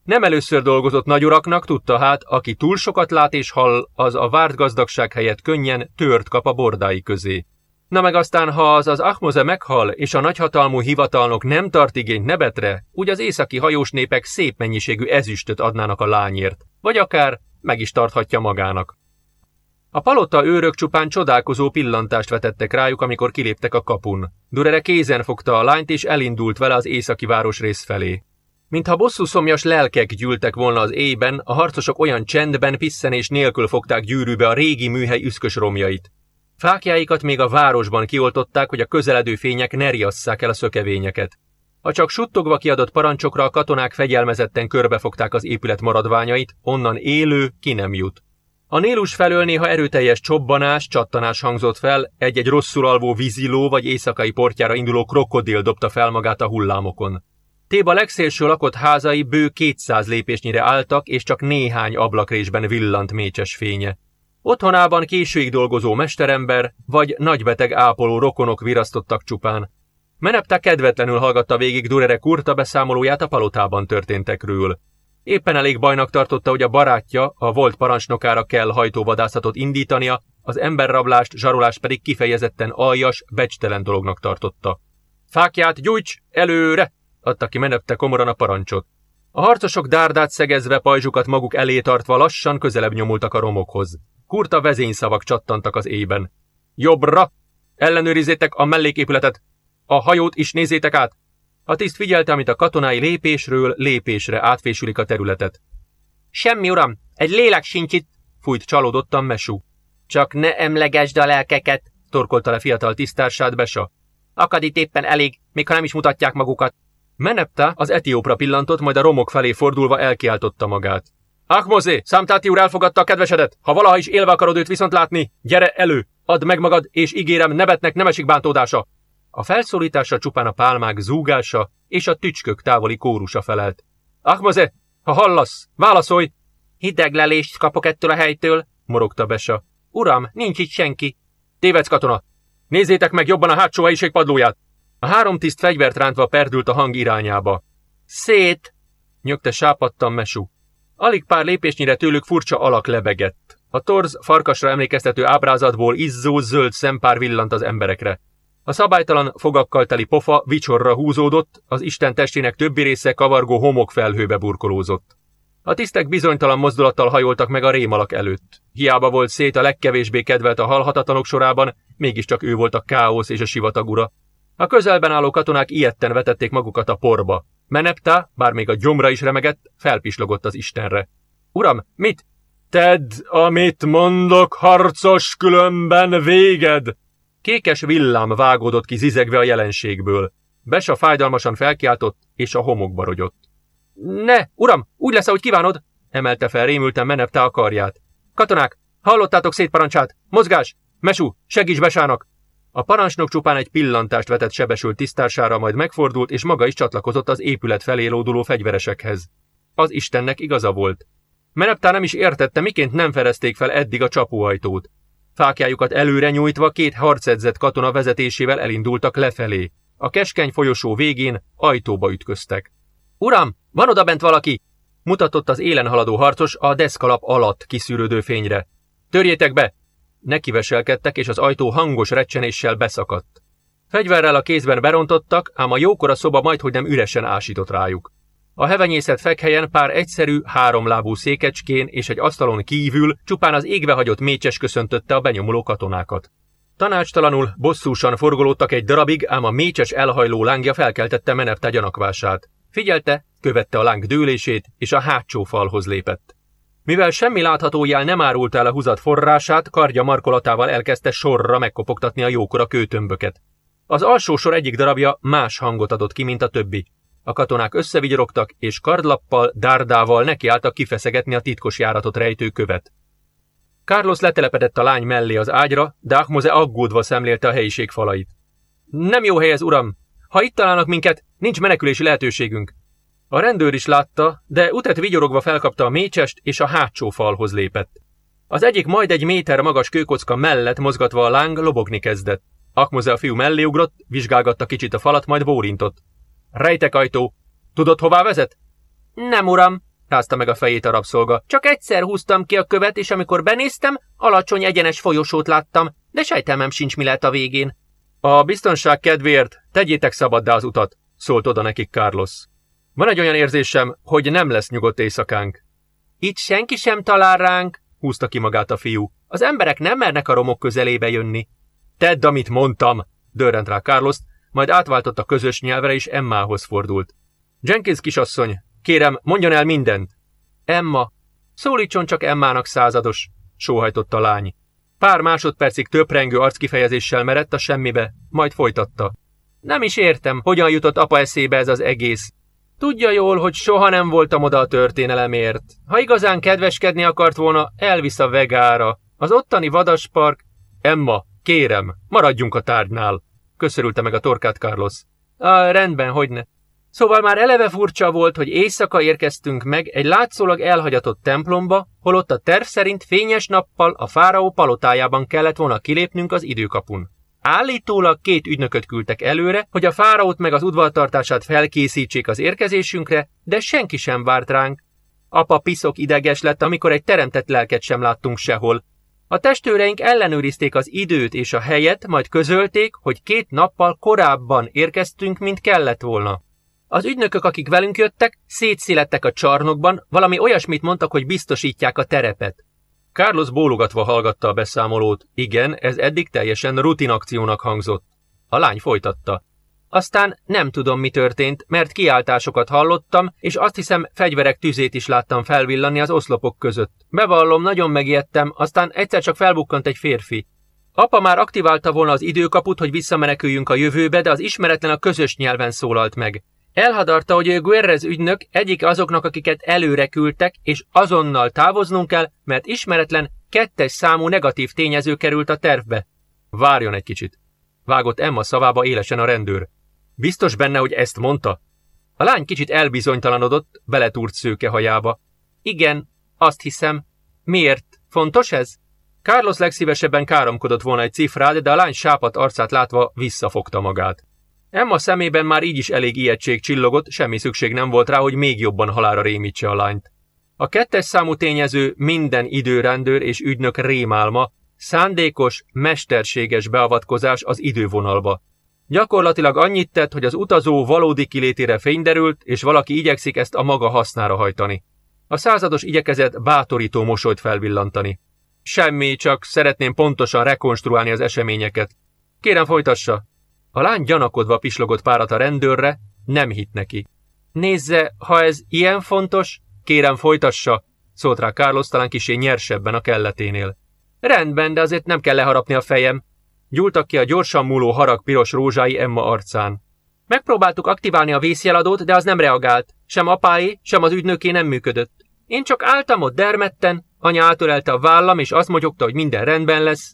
Nem először dolgozott nagyuraknak, tudta hát, aki túl sokat lát és hall, az a várt gazdagság helyett könnyen tört kap a bordái közé. Na meg aztán, ha az az Ahmoze meghal, és a nagyhatalmú hivatalnok nem tart igényt nebetre, úgy az északi hajós népek szép mennyiségű ezüstöt adnának a lányért, vagy akár meg is tarthatja magának. A palota őrök csupán csodálkozó pillantást vetettek rájuk, amikor kiléptek a kapun. Durere kézen fogta a lányt, és elindult vele az északi városrész felé. Mintha bosszú szomjas lelkek gyűltek volna az éjben, a harcosok olyan csendben, pisszenés nélkül fogták gyűrűbe a régi műhely üszkös romjait. Fákjáikat még a városban kioltották, hogy a közeledő fények ne riasszák el a szökevényeket. A csak suttogva kiadott parancsokra a katonák fegyelmezetten körbefogták az épület maradványait, onnan élő ki nem jut. A Nélus felől néha erőteljes csobbanás, csattanás hangzott fel, egy-egy rosszul alvó víziló vagy éjszakai portjára induló krokodil dobta fel magát a hullámokon. Téba legszélső lakott házai bő 200 lépésnyire álltak, és csak néhány ablakrésben villant mécses fénye. Otthonában későig dolgozó mesterember, vagy nagybeteg ápoló rokonok virasztottak csupán. Menepta kedvetlenül hallgatta végig Durere kurta beszámolóját a palotában történtekről. Éppen elég bajnak tartotta, hogy a barátja, a volt parancsnokára kell hajtóvadászatot indítania, az emberrablást, zsarolást pedig kifejezetten aljas, becstelen dolognak tartotta. Fákját gyújts, előre! Adta ki menepte komoran a parancsot. A harcosok dárdát szegezve pajzsukat maguk elé tartva lassan közelebb nyomultak a romokhoz. Kurta vezényszavak csattantak az éjben. Jobbra! Ellenőrizzétek a melléképületet! A hajót is nézzétek át! A tiszt figyelte, amit a katonái lépésről lépésre átfésülik a területet. Semmi, uram, egy lélek sincs itt, fújt csalódottan Mesú. Csak ne emlegesd a lelkeket, torkolta le fiatal tisztársát Besa. Akad itt éppen elég, még ha nem is mutatják magukat. Menepta az etiópra pillantott, majd a romok felé fordulva elkiáltotta magát. Ahmozé, Számtáti úr elfogadta a kedvesedet. Ha valaha is élve akarod őt viszont látni, gyere elő, add meg magad, és ígérem, nebetnek nem esik bántódása. A felszólítása csupán a pálmák zúgása és a tücskök távoli kórusa felelt. Ahmozé, ha hallasz, válaszolj! Hideglelést kapok ettől a helytől, morogta Besa. Uram, nincs itt senki. Tévedsz, katona! Nézzétek meg jobban a hátsó helyiség padlóját! A három tiszt fegyvert rántva perdült a hang irányába. Szét! nyögte sápadtan Mesu. Alig pár lépésnyire tőlük furcsa alak lebegett. A torz farkasra emlékeztető ábrázatból izzó zöld szempár villant az emberekre. A szabálytalan fogakkal teli pofa vicsorra húzódott, az Isten testének többi része kavargó homokfelhőbe burkolózott. A tisztek bizonytalan mozdulattal hajoltak meg a rémalak előtt. Hiába volt szét a legkevésbé kedvelt a halhatatlanok sorában, mégiscsak ő volt a káosz és a sivatagura. A közelben álló katonák ilyetten vetették magukat a porba. Menepta, bár még a gyomra is remegett, felpislogott az Istenre. Uram, mit? Tedd, amit mondok, harcos, különben véged! Kékes villám vágódott ki zizegve a jelenségből. Besa fájdalmasan felkiáltott, és a homokba rogyott. Ne, uram, úgy lesz, ahogy kívánod, emelte fel rémülten Menepta a karját. Katonák, hallottátok szétparancsát? Mozgás! Mesú, segíts Besának! A parancsnok csupán egy pillantást vetett sebesült tisztársára, majd megfordult, és maga is csatlakozott az épület felé lóduló fegyveresekhez. Az Istennek igaza volt. Meneptár nem is értette, miként nem ferezték fel eddig a csapóajtót. Fákjájukat előre nyújtva két harcedzett katona vezetésével elindultak lefelé. A keskeny folyosó végén ajtóba ütköztek. Uram, van oda bent valaki! Mutatott az élen haladó harcos a deszkalap alatt kiszűrődő fényre. Törjétek be! Nekiveselkedtek, és az ajtó hangos recsenéssel beszakadt. Fegyverrel a kézben berontottak, ám a jókora szoba majdhogy nem üresen ásított rájuk. A hevenyészet fekhelyen pár egyszerű, háromlábú székecskén és egy asztalon kívül csupán az égve hagyott mécses köszöntötte a benyomuló katonákat. Tanácstalanul, bosszúsan forgolódtak egy darabig, ám a mécses elhajló lángja felkeltette menepte gyanakvását. Figyelte, követte a láng dőlését, és a hátsó falhoz lépett. Mivel semmi látható jel nem árult el a húzat forrását, kardja markolatával elkezdte sorra megkopogtatni a jókora kőtömböket. Az alsó sor egyik darabja más hangot adott ki, mint a többi. A katonák összevigyorogtak, és kardlappal, dárdával nekiálltak kifeszegetni a titkos járatot rejtő követ. Carlos letelepedett a lány mellé az ágyra, de Ahmoze aggódva szemlélte a helyiség falait. Nem jó hely ez, uram! Ha itt találnak minket, nincs menekülési lehetőségünk. A rendőr is látta, de utat vigyorogva felkapta a mécsest, és a hátsó falhoz lépett. Az egyik majd egy méter magas kőkocka mellett mozgatva a láng lobogni kezdett. Akmoze a fiú mellé ugrott, vizsgálgatta kicsit a falat, majd bórintott. Rejtek ajtó. Tudod, hová vezet? Nem, uram, rázta meg a fejét a rabszolga. Csak egyszer húztam ki a követ, és amikor benéztem, alacsony egyenes folyosót láttam, de sejtelmem sincs, mi lett a végén. A biztonság kedvéért tegyétek szabaddá az utat, szólt oda nekik Carlos. Van egy olyan érzésem, hogy nem lesz nyugodt éjszakánk. Itt senki sem talál ránk, húzta ki magát a fiú. Az emberek nem mernek a romok közelébe jönni. Tedd, amit mondtam, dörrent rá Carlos, majd átváltott a közös nyelvre és Emmához fordult. Jenkins kisasszony, kérem, mondjon el mindent. Emma, szólítson csak Emmának százados, sóhajtott a lány. Pár másodpercig töprengő arckifejezéssel merett a semmibe, majd folytatta. Nem is értem, hogyan jutott apa eszébe ez az egész. Tudja jól, hogy soha nem voltam oda a történelemért. Ha igazán kedveskedni akart volna, elvisz a vegára. Az ottani vadaspark... Emma, kérem, maradjunk a tárgynál. Köszörülte meg a torkát Carlos. A rendben, hogyne. Szóval már eleve furcsa volt, hogy éjszaka érkeztünk meg egy látszólag elhagyatott templomba, holott a terv szerint fényes nappal a fáraó palotájában kellett volna kilépnünk az időkapun. Állítólag két ügynököt küldtek előre, hogy a fáraót meg az udvartartását felkészítsék az érkezésünkre, de senki sem várt ránk. Apa piszok ideges lett, amikor egy teremtett lelket sem láttunk sehol. A testőreink ellenőrizték az időt és a helyet, majd közölték, hogy két nappal korábban érkeztünk, mint kellett volna. Az ügynökök, akik velünk jöttek, szétszélettek a csarnokban, valami olyasmit mondtak, hogy biztosítják a terepet. Carlos bólogatva hallgatta a beszámolót. Igen, ez eddig teljesen rutinakciónak hangzott. A lány folytatta. Aztán nem tudom, mi történt, mert kiáltásokat hallottam, és azt hiszem, fegyverek tüzét is láttam felvillani az oszlopok között. Bevallom, nagyon megijedtem, aztán egyszer csak felbukkant egy férfi. Apa már aktiválta volna az időkaput, hogy visszameneküljünk a jövőbe, de az ismeretlen a közös nyelven szólalt meg. Elhadarta, hogy ő Guerrez ügynök egyik azoknak, akiket előre küldtek, és azonnal távoznunk kell, mert ismeretlen, kettes számú negatív tényező került a tervbe. Várjon egy kicsit. Vágott Emma szavába élesen a rendőr. Biztos benne, hogy ezt mondta? A lány kicsit elbizonytalanodott, beletúrt szőke hajába. Igen, azt hiszem. Miért? Fontos ez? Carlos legszívesebben káromkodott volna egy cifrát, de a lány sápat arcát látva visszafogta magát. Emma szemében már így is elég ijegység csillogott, semmi szükség nem volt rá, hogy még jobban halára rémítse a lányt. A kettes számú tényező minden időrendőr és ügynök rémálma, szándékos, mesterséges beavatkozás az idővonalba. Gyakorlatilag annyit tett, hogy az utazó valódi kilétére fényderült, és valaki igyekszik ezt a maga hasznára hajtani. A százados igyekezett bátorító mosolyt felvillantani. Semmi, csak szeretném pontosan rekonstruálni az eseményeket. Kérem folytassa, a lány gyanakodva pislogott párat a rendőrre, nem hit neki. Nézze, ha ez ilyen fontos, kérem folytassa, szólt rá Carlos talán kisé nyersebben a kelleténél. Rendben, de azért nem kell leharapni a fejem. Gyúltak ki a gyorsan múló harag piros rózsái Emma arcán. Megpróbáltuk aktiválni a vészjeladót, de az nem reagált. Sem apáé, sem az ügynöké nem működött. Én csak álltam ott dermedten, anya átörelte a vállam, és azt mogyogta, hogy minden rendben lesz.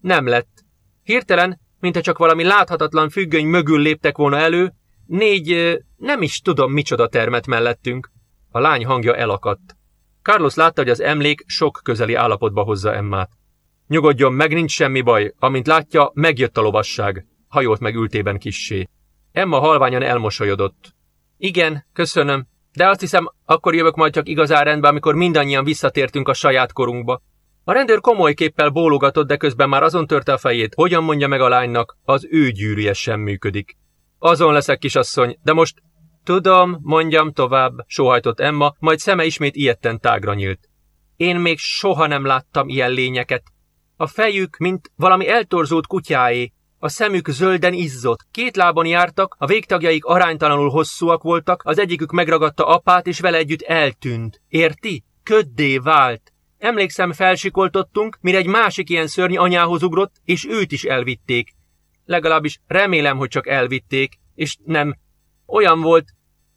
Nem lett. Hirtelen mintha csak valami láthatatlan függöny mögül léptek volna elő, négy, nem is tudom micsoda termet mellettünk. A lány hangja elakadt. Carlos látta, hogy az emlék sok közeli állapotba hozza Emmát. Nyugodjon meg, nincs semmi baj. Amint látja, megjött a lovasság. Hajolt meg ültében kissé. Emma halványan elmosolyodott. Igen, köszönöm, de azt hiszem, akkor jövök majd csak igazán rendbe, amikor mindannyian visszatértünk a saját korunkba. A rendőr komoly képpel bólogatott, de közben már azon törte a fejét, hogyan mondja meg a lánynak, az ő gyűrűje sem működik. Azon leszek, kisasszony, de most... Tudom, mondjam tovább, sóhajtott Emma, majd szeme ismét ilyetten tágra nyílt. Én még soha nem láttam ilyen lényeket. A fejük, mint valami eltorzult kutyáé, a szemük zölden izzott, két lábon jártak, a végtagjaik aránytalanul hosszúak voltak, az egyikük megragadta apát, és vele együtt eltűnt. Érti? Köddé vált. Emlékszem, felsikoltottunk, mire egy másik ilyen szörny anyához ugrott, és őt is elvitték. Legalábbis remélem, hogy csak elvitték, és nem. Olyan volt,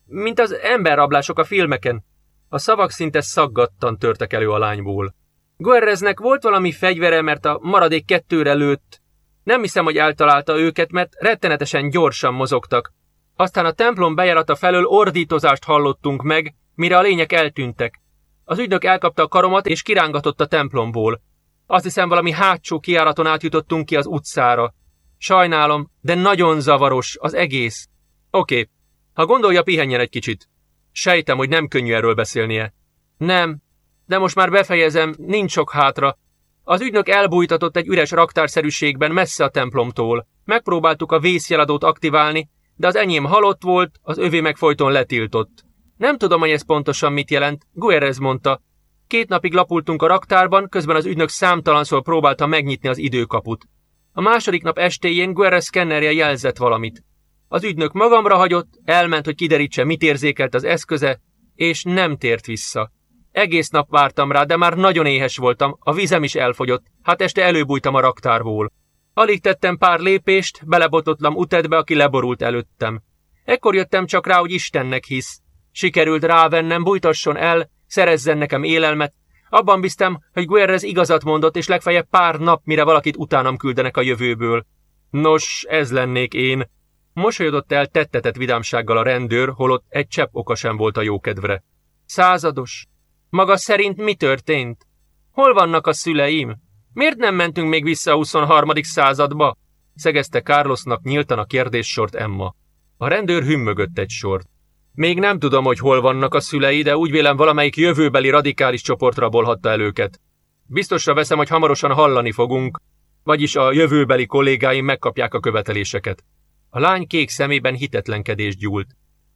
mint az emberrablások a filmeken. A szavak szinte szaggattan törtek elő a lányból. Guerreznek volt valami fegyvere, mert a maradék kettőre lőtt. Nem hiszem, hogy eltalálta őket, mert rettenetesen gyorsan mozogtak. Aztán a templom bejárata felől ordítozást hallottunk meg, mire a lények eltűntek. Az ügynök elkapta a karomat és kirángatott a templomból. Azt hiszem valami hátsó kiáraton átjutottunk ki az utcára. Sajnálom, de nagyon zavaros az egész. Oké, okay. ha gondolja, pihenjen egy kicsit. Sejtem, hogy nem könnyű erről beszélnie. Nem, de most már befejezem, nincs sok hátra. Az ügynök elbújtatott egy üres raktárszerűségben messze a templomtól. Megpróbáltuk a vészjeladót aktiválni, de az enyém halott volt, az övé meg folyton letiltott. Nem tudom, hogy ez pontosan mit jelent, Guerrez mondta. Két napig lapultunk a raktárban, közben az ügynök számtalanszor próbálta megnyitni az időkaput. A második nap estéjén Guerrez szkennerje jelzett valamit. Az ügynök magamra hagyott, elment, hogy kiderítse, mit érzékelt az eszköze, és nem tért vissza. Egész nap vártam rá, de már nagyon éhes voltam, a vizem is elfogyott, hát este előbújtam a raktárból. Alig tettem pár lépést, belebototlam utedbe, aki leborult előttem. Ekkor jöttem csak rá, hogy Istennek hisz. Sikerült rávennem, bújtasson el, szerezzen nekem élelmet. Abban biztem, hogy Guerrez igazat mondott, és legfeljebb pár nap, mire valakit utánam küldenek a jövőből. Nos, ez lennék én. Mosolyodott el tettetett vidámsággal a rendőr, holott egy csepp oka sem volt a jókedvre. Százados. Maga szerint mi történt? Hol vannak a szüleim? Miért nem mentünk még vissza a 23. századba? Szegezte Carlosnak nyíltan a kérdéssort Emma. A rendőr hümmögött egy sort. Még nem tudom, hogy hol vannak a szülei, de úgy vélem valamelyik jövőbeli radikális csoport rabolhatta el őket. Biztosra veszem, hogy hamarosan hallani fogunk, vagyis a jövőbeli kollégáim megkapják a követeléseket. A lány kék szemében hitetlenkedés gyúlt.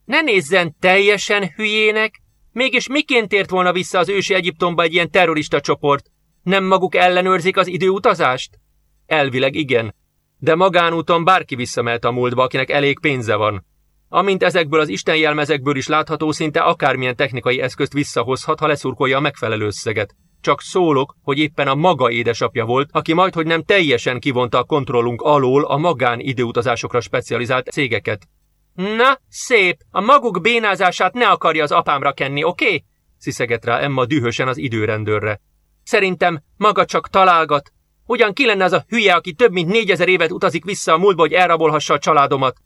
Ne nézzen teljesen hülyének! Mégis miként tért volna vissza az ősi Egyiptomba egy ilyen terrorista csoport? Nem maguk ellenőrzik az időutazást? Elvileg igen, de magánúton bárki visszamehet a múltba, akinek elég pénze van. Amint ezekből az istenjelmezekből is látható, szinte akármilyen technikai eszközt visszahozhat, ha leszurkolja a megfelelő összeget. Csak szólok, hogy éppen a maga édesapja volt, aki majd, hogy nem teljesen kivonta a kontrollunk alól a magán időutazásokra specializált cégeket. Na, szép, a maguk bénázását ne akarja az apámra kenni, oké? Okay? sziszegett rá Emma dühösen az időrendőrre. Szerintem maga csak találgat. Ugyan ki lenne az a hülye, aki több mint négyezer évet utazik vissza a múltba, hogy elrabolhassa a családomat?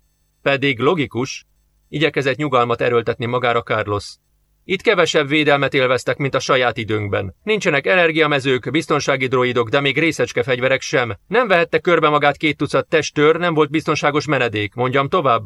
Pedig logikus. Igyekezett nyugalmat erőltetni magára Carlos. Itt kevesebb védelmet élveztek, mint a saját időnkben. Nincsenek energiamezők, biztonsági droidok, de még részecske fegyverek sem. Nem vehette körbe magát két tucat testőr, nem volt biztonságos menedék, mondjam tovább.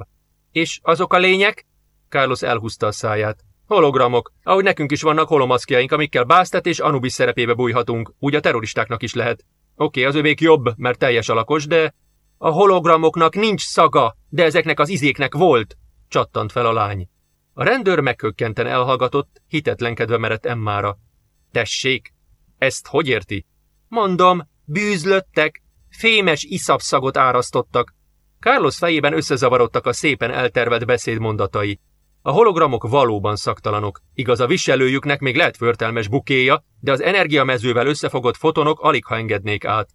És azok a lények? Carlos elhúzta a száját. Hologramok. Ahogy nekünk is vannak holomaszkjaink, amikkel Báztet és Anubis szerepébe bújhatunk. Úgy a terroristáknak is lehet. Oké, az övék jobb, mert teljes alakos, de... A hologramoknak nincs szaga, de ezeknek az izéknek volt, csattant fel a lány. A rendőr meghökkenten elhallgatott, hitetlenkedve merett Emmára. Tessék, ezt hogy érti? Mondom, bűzlöttek, fémes iszapszagot árasztottak. Carlos fejében összezavarodtak a szépen eltervelt beszédmondatai. A hologramok valóban szaktalanok. Igaz, a viselőjüknek még lehet förtelmes bukéja, de az energiamezővel összefogott fotonok alig ha engednék át.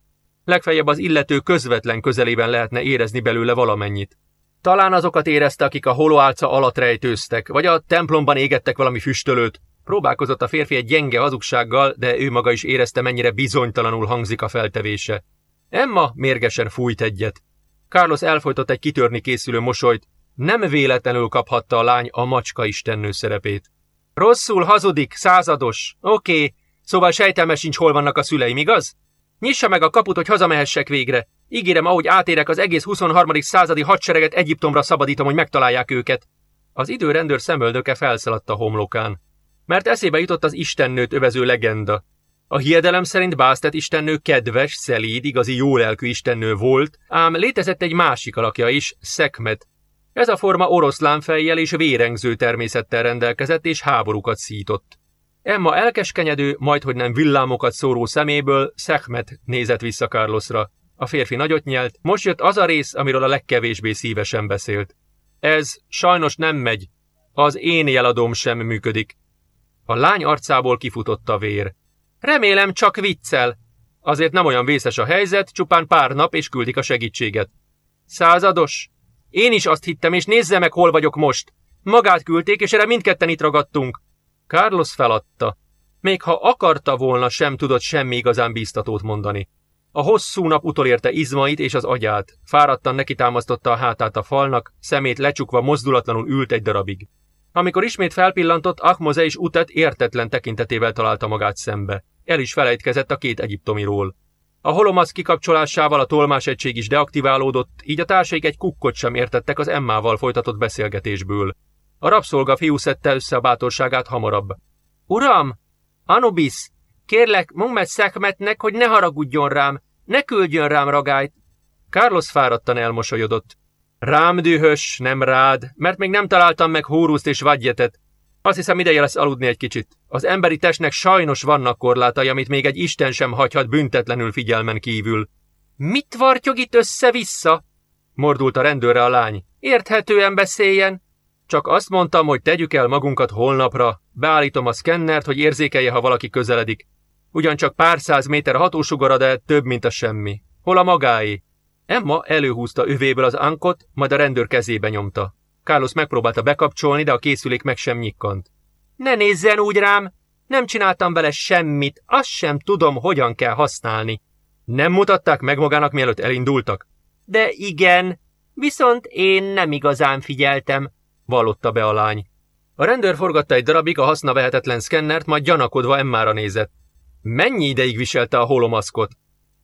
Legfeljebb az illető közvetlen közelében lehetne érezni belőle valamennyit. Talán azokat érezte, akik a holoálca alatt rejtőztek, vagy a templomban égettek valami füstölőt. Próbálkozott a férfi egy gyenge hazugsággal, de ő maga is érezte, mennyire bizonytalanul hangzik a feltevése. Emma mérgesen fújt egyet. Carlos elfolytott egy kitörni készülő mosolyt. Nem véletlenül kaphatta a lány a macska istennő szerepét. Rosszul hazudik, százados. Oké, okay. szóval sejtelmes sincs, hol vannak a szüleim, igaz? Nyissa meg a kaput, hogy hazamehessek végre. Ígérem, ahogy átérek az egész 23. századi hadsereget Egyiptomra szabadítom, hogy megtalálják őket. Az időrendőr szemöldöke felszaladt a homlokán. Mert eszébe jutott az istennőt övező legenda. A hiedelem szerint Báztet istennő kedves, szelíd, igazi jólelkű istennő volt, ám létezett egy másik alakja is, Szekmet. Ez a forma oroszlán fejjel és vérengző természettel rendelkezett és háborúkat szított. Emma elkeskenyedő, majdhogy nem villámokat szóró szeméből Szekmet nézett vissza Carlosra. A férfi nagyot nyelt, most jött az a rész, amiről a legkevésbé szívesen beszélt. Ez sajnos nem megy. Az én jeladom sem működik. A lány arcából kifutott a vér. Remélem csak viccel. Azért nem olyan vészes a helyzet, csupán pár nap, és küldik a segítséget. Százados? Én is azt hittem, és nézze meg, hol vagyok most. Magát küldték, és erre mindketten itt ragadtunk. Carlos feladta. Még ha akarta volna, sem tudott semmi igazán bíztatót mondani. A hosszú nap utolérte izmait és az agyát. Fáradtan neki támasztotta a hátát a falnak, szemét lecsukva mozdulatlanul ült egy darabig. Amikor ismét felpillantott, Ahmoze és Utet értetlen tekintetével találta magát szembe. El is felejtkezett a két egyiptomiról. A holomasz kikapcsolásával a tolmás egység is deaktiválódott, így a társaik egy kukkot sem értettek az Emmával folytatott beszélgetésből. A rabszolga fiú szedte össze a bátorságát hamarabb. Uram! Anubis! Kérlek, mondd meg Szekmetnek, hogy ne haragudjon rám, ne küldjön rám ragályt. Carlos fáradtan elmosolyodott. Rám dühös, nem rád, mert még nem találtam meg Hóruszt és Vadjetet. Azt hiszem ideje lesz aludni egy kicsit. Az emberi testnek sajnos vannak korlátai, amit még egy isten sem hagyhat büntetlenül figyelmen kívül. Mit vartyog itt össze-vissza? Mordult a rendőrre a lány. Érthetően beszéljen. Csak azt mondtam, hogy tegyük el magunkat holnapra. Beállítom a szkennert, hogy érzékelje, ha valaki közeledik. Ugyancsak pár száz méter hatósugara, de több, mint a semmi. Hol a magáé? Emma előhúzta övéből az ankot, majd a rendőr kezébe nyomta. Carlos megpróbálta bekapcsolni, de a készülék meg sem nyikkant. Ne nézzen úgy rám! Nem csináltam vele semmit, azt sem tudom, hogyan kell használni. Nem mutatták meg magának, mielőtt elindultak? De igen, viszont én nem igazán figyeltem, vallotta be a lány. A rendőr forgatta egy darabig a hasznavehetetlen szkennert, majd gyanakodva Emmára nézett. Mennyi ideig viselte a holomaszkot?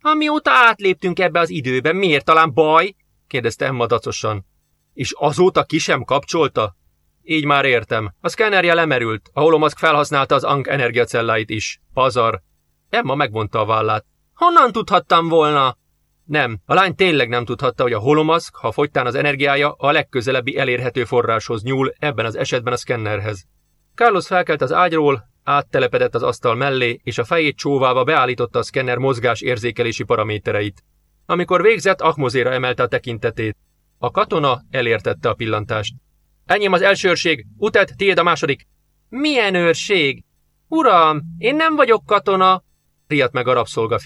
Amióta átléptünk ebbe az időbe, miért talán baj? kérdezte Emma dacosan. És azóta ki sem kapcsolta? Így már értem. A szkennerje lemerült. A holomaszk felhasználta az Ank energiacelláit is. Pazar. Emma megvonta a vállát. Honnan tudhattam volna? Nem, a lány tényleg nem tudhatta, hogy a holomaszk, ha fogytán az energiája, a legközelebbi elérhető forráshoz nyúl, ebben az esetben a szkennerhez. Carlos felkelt az ágyról, áttelepedett az asztal mellé, és a fejét csóválva beállította a szkenner mozgás érzékelési paramétereit. Amikor végzett, Akmozéra emelte a tekintetét. A katona elértette a pillantást. Enyém az első őrség, tiéd a második. Milyen őrség? Uram, én nem vagyok katona, riadt meg a rabszolga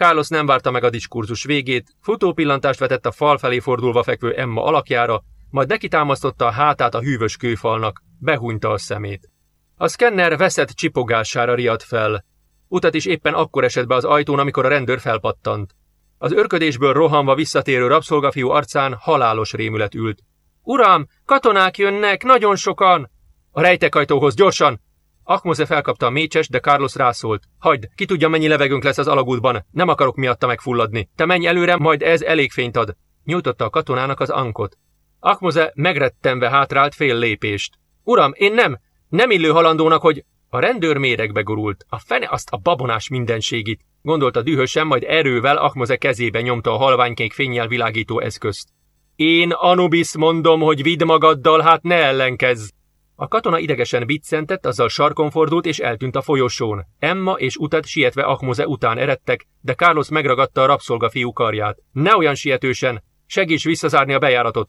Carlos nem várta meg a diskurzus végét, futó pillantást vetett a fal felé fordulva fekvő Emma alakjára, majd neki támasztotta a hátát a hűvös kőfalnak, behúnyta a szemét. A szkenner veszett csipogására riadt fel. Utat is éppen akkor esett be az ajtón, amikor a rendőr felpattant. Az örködésből rohanva visszatérő rabszolgafiú arcán halálos rémület ült. Uram, katonák jönnek, nagyon sokan! A rejtekajtóhoz, gyorsan! Akmoze felkapta a mécses, de Carlos rászólt. Hagyd, ki tudja, mennyi levegőnk lesz az alagútban. Nem akarok miatta megfulladni. Te menj előre, majd ez elég fényt ad. Nyújtotta a katonának az ankot. Akmoze megrettenve hátrált fél lépést. Uram, én nem, nem illő halandónak, hogy... A rendőr méregbe gurult. A fene azt a babonás mindenségit. Gondolta dühösen, majd erővel Akmoze kezébe nyomta a halványkék fényjel világító eszközt. Én, Anubis, mondom, hogy vidd magaddal, hát ne ellenkezz! A katona idegesen biccentett, azzal sarkon fordult és eltűnt a folyosón. Emma és utat sietve Akmoze után eredtek, de Carlos megragadta a rabszolga fiú karját. Ne olyan sietősen! Segíts visszazárni a bejáratot!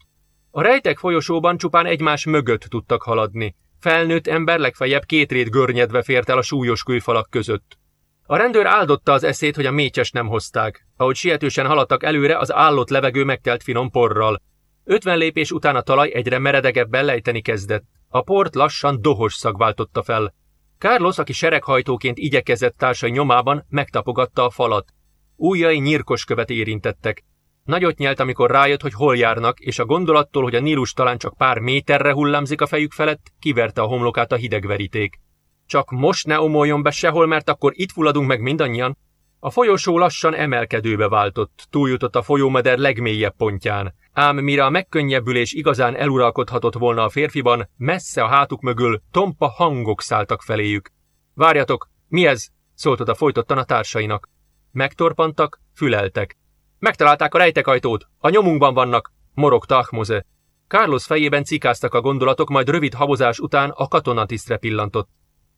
A rejtek folyosóban csupán egymás mögött tudtak haladni. Felnőtt ember legfeljebb két rét görnyedve fért el a súlyos kőfalak között. A rendőr áldotta az eszét, hogy a mécses nem hozták. Ahogy sietősen haladtak előre, az állott levegő megtelt finom porral. Ötven lépés után a talaj egyre meredegebben lejteni kezdett. A port lassan dohos szag váltotta fel. Carlos, aki sereghajtóként igyekezett társai nyomában, megtapogatta a falat. Újjai nyírkos követ érintettek. Nagyot nyelt, amikor rájött, hogy hol járnak, és a gondolattól, hogy a Nílus talán csak pár méterre hullámzik a fejük felett, kiverte a homlokát a hidegveríték. Csak most ne omoljon be sehol, mert akkor itt fulladunk meg mindannyian. A folyosó lassan emelkedőbe váltott, túljutott a folyómeder legmélyebb pontján. Ám mire a megkönnyebbülés igazán eluralkodhatott volna a férfiban, messze a hátuk mögül tompa hangok szálltak feléjük. Várjatok, mi ez? szóltott a folytottan a társainak. Megtorpantak, füleltek. Megtalálták a rejtekajtót, a nyomunkban vannak, morogta Ahmoze. Carlos fejében cikáztak a gondolatok, majd rövid habozás után a katonatisztre pillantott.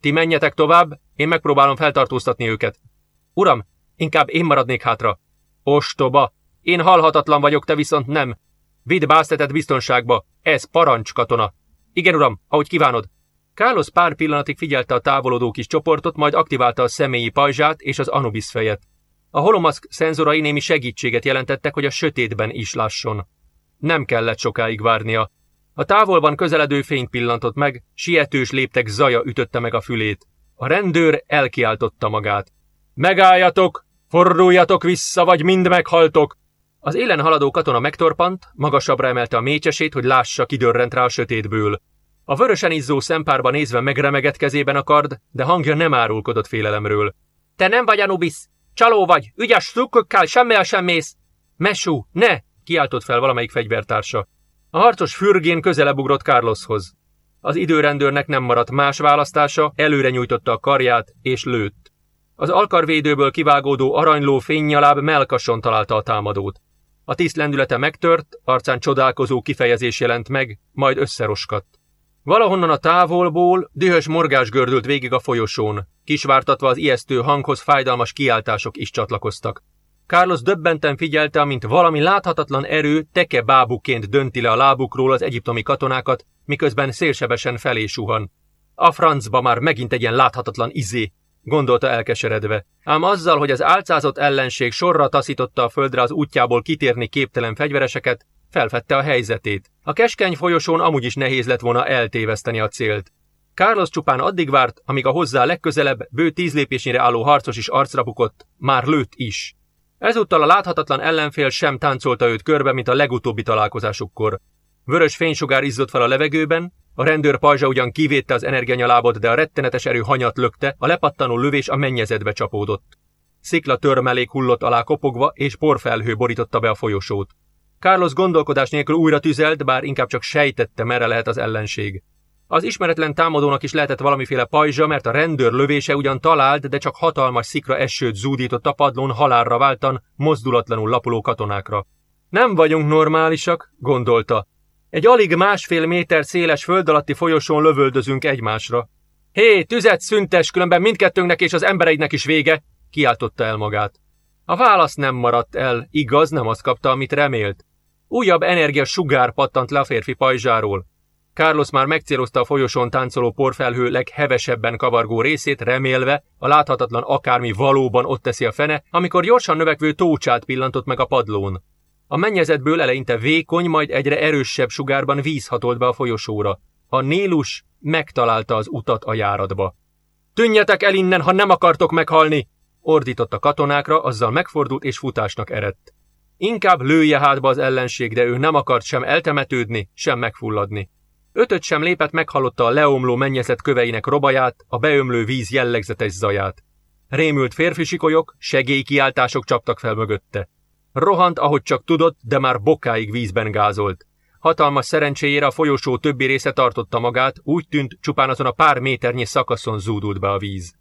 Ti menjetek tovább, én megpróbálom feltartóztatni őket. Uram, inkább én maradnék hátra. Ostoba, én halhatatlan vagyok, te viszont nem. Vidd Básztetet biztonságba, ez parancs, katona. Igen, uram, ahogy kívánod. Carlos pár pillanatig figyelte a távolodó kis csoportot, majd aktiválta a személyi pajzsát és az Anubis fejet. A holomaszk szenzorai némi segítséget jelentettek, hogy a sötétben is lásson. Nem kellett sokáig várnia. A távolban közeledő fényt pillantott meg, sietős léptek zaja ütötte meg a fülét. A rendőr elkiáltotta magát. Megálljatok! Forduljatok vissza, vagy mind meghaltok! Az élen haladó katona megtorpant, magasabbra emelte a mécsesét, hogy lássa, kidörrent rá a sötétből. A vörösen izzó szempárba nézve megremegett kezében a kard, de hangja nem árulkodott félelemről. Te nem vagy Anubis! Csaló vagy! Ügyes trükkökkel semmel sem mész! Mesú, ne! kiáltott fel valamelyik fegyvertársa. A harcos fürgén közelebb ugrott Carloshoz. Az időrendőrnek nem maradt más választása, előre nyújtotta a karját, és lőtt. Az alkarvédőből kivágódó aranyló fénynyaláb melkason találta a támadót. A tiszt lendülete megtört, arcán csodálkozó kifejezés jelent meg, majd összeroskadt. Valahonnan a távolból dühös morgás gördült végig a folyosón, kisvártatva az ijesztő hanghoz fájdalmas kiáltások is csatlakoztak. Carlos döbbenten figyelte, amint valami láthatatlan erő teke bábuként dönti le a lábukról az egyiptomi katonákat, miközben szélsebesen felé suhan. A francba már megint egy ilyen láthatatlan izé, gondolta elkeseredve. Ám azzal, hogy az álcázott ellenség sorra taszította a földre az útjából kitérni képtelen fegyvereseket, felfedte a helyzetét. A keskeny folyosón amúgy is nehéz lett volna eltéveszteni a célt. Carlos csupán addig várt, amíg a hozzá legközelebb, bő tíz lépésnyire álló harcos is arcra bukott, már lőtt is. Ezúttal a láthatatlan ellenfél sem táncolta őt körbe, mint a legutóbbi találkozásukkor. Vörös fénysugár izzott fel a levegőben, a rendőr pajzsa ugyan kivédte az energianyalábot, de a rettenetes erő hanyat lökte, a lepattanó lövés a mennyezetbe csapódott. szikla törmelék hullott alá kopogva, és porfelhő borította be a folyosót. Carlos gondolkodás nélkül újra tüzelt, bár inkább csak sejtette, merre lehet az ellenség. Az ismeretlen támadónak is lehetett valamiféle pajzsa, mert a rendőr lövése ugyan talált, de csak hatalmas szikra esőt zúdított a padlón halálra váltan, mozdulatlanul lapuló katonákra. Nem vagyunk normálisak, gondolta. Egy alig másfél méter széles föld alatti folyosón lövöldözünk egymásra. Hé, tüzet szüntes, különben mindkettőnknek és az embereidnek is vége, kiáltotta el magát. A válasz nem maradt el, igaz, nem azt kapta, amit remélt. Újabb energia sugár pattant le a férfi pajzsáról. Carlos már megcélozta a folyosón táncoló porfelhő leghevesebben kavargó részét, remélve, a láthatatlan akármi valóban ott teszi a fene, amikor gyorsan növekvő tócsát pillantott meg a padlón. A mennyezetből eleinte vékony, majd egyre erősebb sugárban víz hatolt be a folyosóra. A Nélus megtalálta az utat a járatba. Tűnjetek el innen, ha nem akartok meghalni! Ordított a katonákra, azzal megfordult és futásnak erett. Inkább lője hátba az ellenség, de ő nem akart sem eltemetődni, sem megfulladni. Ötöt sem lépett meghallotta a leomló mennyezet köveinek robaját, a beömlő víz jellegzetes zaját. Rémült férfisikolyok, segélykiáltások csaptak fel mögötte. Rohant, ahogy csak tudott, de már bokáig vízben gázolt. Hatalmas szerencséjére a folyosó többi része tartotta magát, úgy tűnt, csupán azon a pár méternyi szakaszon zúdult be a víz.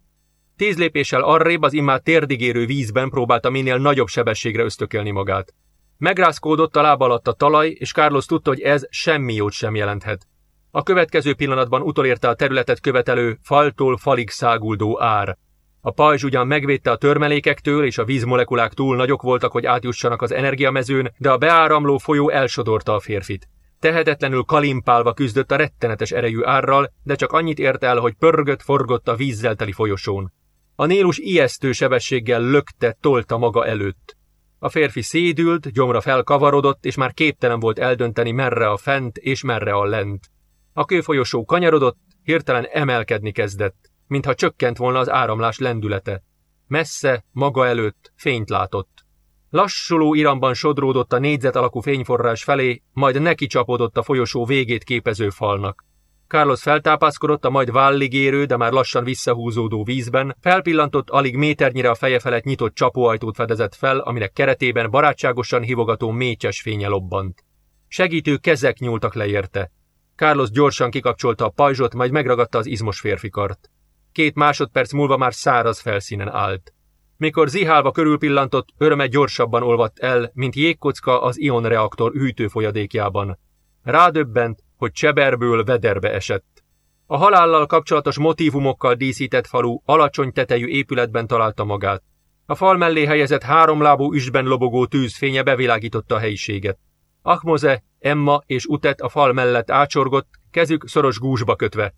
Tíz lépéssel arrébb az immár térdigérő vízben próbálta minél nagyobb sebességre ösztökélni magát. Megrázkódott a láb alatt a talaj, és Carlos tudta, hogy ez semmi jót sem jelenthet. A következő pillanatban utolérte a területet követelő, faltól falig száguldó ár. A pajzs ugyan megvédte a törmelékektől, és a vízmolekulák túl nagyok voltak, hogy átjussanak az energiamezőn, de a beáramló folyó elsodorta a férfit. Tehetetlenül kalimpálva küzdött a rettenetes erejű árral, de csak annyit ért el, hogy pörgött, forgott a vízzel teli folyosón. A Nélus ijesztő sebességgel lökte, tolta maga előtt. A férfi szédült, gyomra felkavarodott, és már képtelen volt eldönteni, merre a fent és merre a lent. A kőfolyosó kanyarodott, hirtelen emelkedni kezdett, mintha csökkent volna az áramlás lendülete. Messze, maga előtt fényt látott. Lassuló iramban sodródott a négyzet alakú fényforrás felé, majd neki csapódott a folyosó végét képező falnak. Carlos feltápászkodott a majd vállig érő, de már lassan visszahúzódó vízben, felpillantott alig méternyire a feje felett nyitott csapóajtót fedezett fel, aminek keretében barátságosan hívogató mécses fénye lobbant. Segítő kezek nyúltak le érte. Carlos gyorsan kikapcsolta a pajzsot, majd megragadta az izmos férfikart. Két másodperc múlva már száraz felszínen állt. Mikor zihálva körülpillantott, öröme gyorsabban olvadt el, mint jégkocka az ionreaktor hűtőfolyadékjában. Rádöbbent, hogy cseberből vederbe esett. A halállal kapcsolatos motívumokkal díszített falu alacsony tetejű épületben találta magát. A fal mellé helyezett háromlábú üstben lobogó tűzfénye bevilágította a helyiséget. Ahmoze, Emma és Utet a fal mellett ácsorgott, kezük szoros gúzsba kötve.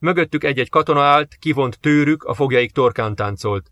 Mögöttük egy-egy katona állt, kivont tőrük, a fogjaik torkán táncolt.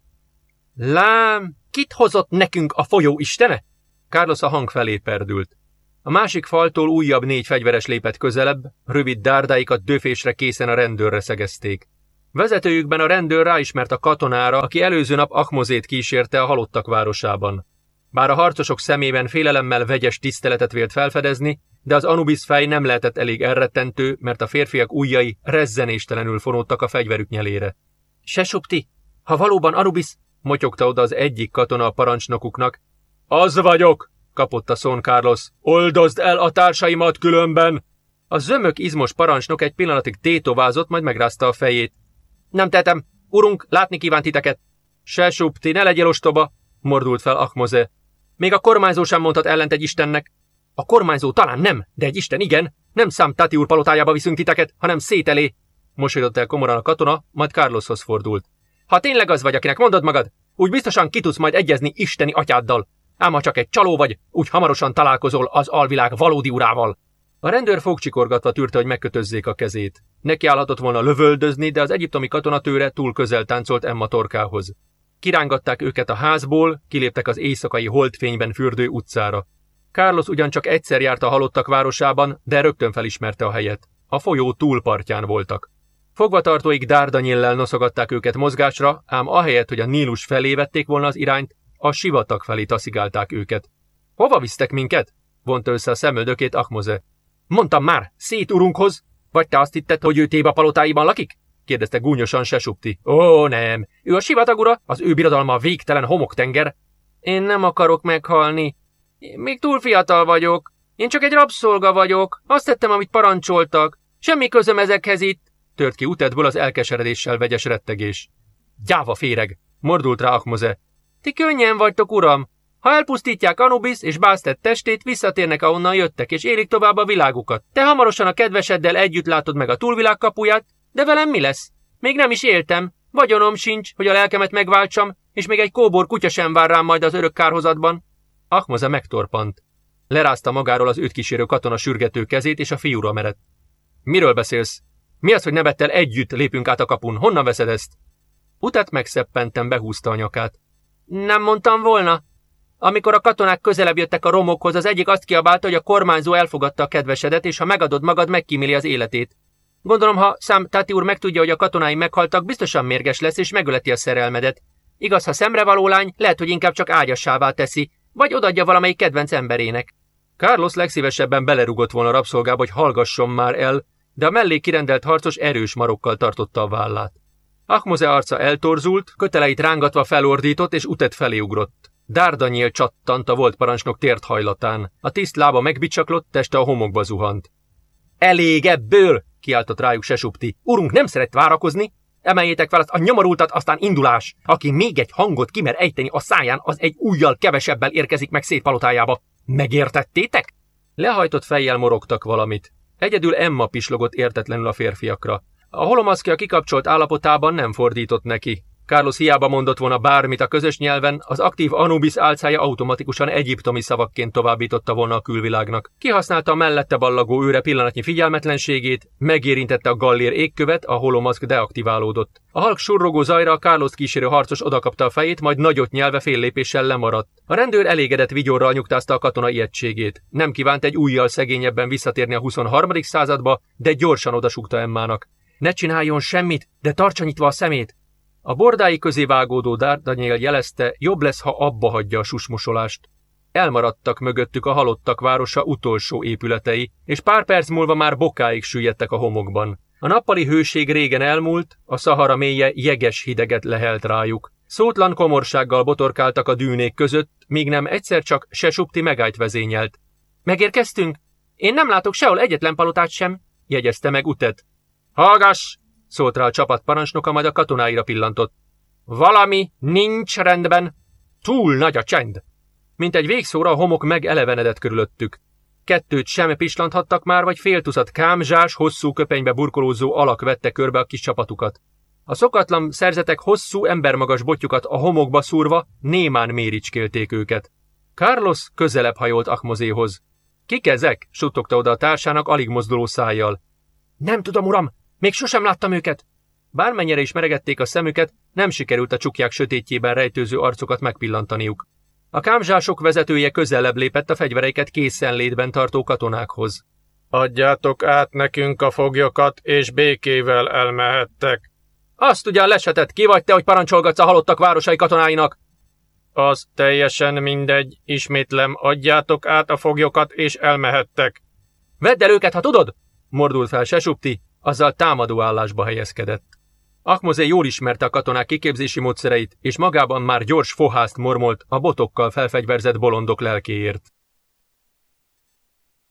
Lám, kit hozott nekünk a folyó istene? Carlos a hang felé perdült. A másik faltól újabb négy fegyveres lépett közelebb, rövid dárdáikat döfésre készen a rendőrre szegezték. Vezetőjükben a rendőr ráismert a katonára, aki előző nap Akmozét kísérte a halottak városában. Bár a harcosok szemében félelemmel vegyes tiszteletet vélt felfedezni, de az Anubis fej nem lehetett elég elrettentő, mert a férfiak ujjai rezzenéstelenül fonódtak a fegyverük nyelére. Se subti, ha valóban Anubis, motyogta oda az egyik katona a parancsnokuknak. Az vagyok, kapott a Son Carlos. Oldozd el a társaimat különben! A zömök izmos parancsnok egy pillanatig tétovázott, majd megrázta a fejét. Nem tetem, urunk, látni kívánt titeket. Se subti, ne legyél ostoba, mordult fel Akmoze. Még a kormányzó sem mondhat ellent egy istennek. A kormányzó talán nem, de egy isten igen. Nem szám Tati úr palotájába viszünk titeket, hanem szételé. Mosolyodott el komoran a katona, majd Carloshoz fordult. Ha tényleg az vagy, akinek mondod magad, úgy biztosan ki tudsz majd egyezni isteni atyáddal. Ám ha csak egy csaló vagy, úgy hamarosan találkozol az alvilág valódi urával. A rendőr fogcsikorgatva tűrte, hogy megkötözzék a kezét. Neki állhatott volna lövöldözni, de az egyiptomi katonatőre túl közel táncolt Emma torkához. Kirángatták őket a házból, kiléptek az éjszakai holdfényben fürdő utcára. Carlos ugyancsak egyszer járt a halottak városában, de rögtön felismerte a helyet. A folyó túlpartján voltak. Fogvatartóik dárdanyillel noszogatták őket mozgásra, ám ahelyett, hogy a Nílus felé vették volna az irányt, a sivatag felé taszigálták őket. Hova visztek minket? vonta össze a szemöldökét Akmoze. Mondtam már, szét urunkhoz? Vagy te azt hitted, hogy ő Téba palotáiban lakik? Kérdezte gúnyosan Sesupti. Ó, nem, Ő a sivatagura, az ő birodalma a végtelen homoktenger. Én nem akarok meghalni. Én még túl fiatal vagyok. Én csak egy rabszolga vagyok. Azt tettem, amit parancsoltak. Semmi közöm ezekhez itt. Tört ki Utedból az elkeseredéssel vegyes rettegés. Gyáva féreg, mordult rá Akmoze. Ti könnyen vagytok, uram. Ha elpusztítják Anubis és Bastet testét, visszatérnek ahonnan jöttek, és élik tovább a világukat. Te hamarosan a kedveseddel együtt látod meg a túlvilág kapuját, de velem mi lesz? Még nem is éltem, vagyonom sincs, hogy a lelkemet megváltsam, és még egy kóbor kutya sem vár rám majd az örök kárhozatban. Ahmoze megtorpant. Lerázta magáról az őt kísérő katona sürgető kezét, és a fiúra merett. Miről beszélsz? Mi az, hogy nevettel együtt lépünk át a kapun? Honnan veszed ezt? Utat megszeppentem, behúzta a nyakát. Nem mondtam volna? Amikor a katonák közelebb jöttek a romokhoz, az egyik azt kiabálta, hogy a kormányzó elfogadta a kedvesedet, és ha megadod magad, megkíméli az életét. Gondolom, ha Sam Tati úr megtudja, hogy a katonái meghaltak, biztosan mérges lesz, és megöleti a szerelmedet. Igaz, ha szemrevaló lány, lehet, hogy inkább csak ágyassává teszi, vagy odadja valamelyik kedvenc emberének. Carlos legszívesebben belerugott volna a rabszolgába, hogy hallgasson már el, de a mellé kirendelt harcos erős marokkal tartotta a vállát. Ahmoze arca eltorzult, köteleit rángatva felordított és utet felé ugrott. Dárdanyél csattant a volt parancsnok tért hajlatán. A tiszt lába megbicsaklott, teste a homokba zuhant. Elég ebből! Kiáltott rájuk Sesupti. Urunk nem szeret várakozni? Emeljétek fel azt a nyomorultat, aztán indulás. Aki még egy hangot kimer ejteni a száján, az egy újjal kevesebbel érkezik meg szétpalotájába. Megértettétek? Lehajtott fejjel morogtak valamit. Egyedül Emma pislogott értetlenül a férfiakra. A holomaszkja kikapcsolt állapotában nem fordított neki. Carlos hiába mondott volna bármit a közös nyelven, az aktív Anubis álcája automatikusan egyiptomi szavakként továbbította volna a külvilágnak. Kihasználta a mellette ballagó őre pillanatnyi figyelmetlenségét, megérintette a gallér égkövet, a holomaszk deaktiválódott. A halk surrogó zajra a Carlos kísérő harcos odakapta a fejét, majd nagyot nyelve fél lépéssel lemaradt. A rendőr elégedett vigyorral nyugtázta a katona ijegységét. Nem kívánt egy újjal szegényebben visszatérni a 23. századba, de gyorsan odasugta Emmának. Ne csináljon semmit, de tartsa nyitva a szemét. A bordái közé vágódó Dardaniel jelezte, jobb lesz, ha abba hagyja a susmosolást. Elmaradtak mögöttük a halottak városa utolsó épületei, és pár perc múlva már bokáig süllyedtek a homokban. A nappali hőség régen elmúlt, a szahara mélye jeges hideget lehelt rájuk. Szótlan komorsággal botorkáltak a dűnék között, míg nem egyszer csak Sesupti megállt vezényelt. Megérkeztünk? Én nem látok sehol egyetlen palotát sem, jegyezte meg Utet. Hallgass! Szólt rá a csapat parancsnoka, majd a katonáira pillantott. Valami nincs rendben. Túl nagy a csend. Mint egy végszóra a homok megelevenedett körülöttük. Kettőt sem pislanthattak már, vagy fél tuszat kámzsás, hosszú köpenybe burkolózó alak vette körbe a kis csapatukat. A szokatlan szerzetek hosszú embermagas botjukat a homokba szúrva némán méricskélték őket. Carlos közelebb hajolt Akmozéhoz. Kik ezek? suttogta oda a társának alig mozduló szájjal. Nem tudom, uram, még sosem láttam őket. Bármennyire is meregették a szemüket, nem sikerült a csukják sötétjében rejtőző arcokat megpillantaniuk. A kámzsások vezetője közelebb lépett a fegyvereiket készenlétben tartó katonákhoz. Adjátok át nekünk a foglyokat, és békével elmehettek. Azt ugyan lesetett, ki vagy te, hogy parancsolgatsz a halottak városai katonáinak? Az teljesen mindegy, ismétlem, adjátok át a foglyokat, és elmehettek. Vedd el őket, ha tudod! Mordult fel Sesupti, azzal támadó állásba helyezkedett. Akmozé jól ismerte a katonák kiképzési módszereit, és magában már gyors fohászt mormolt a botokkal felfegyverzett bolondok lelkéért.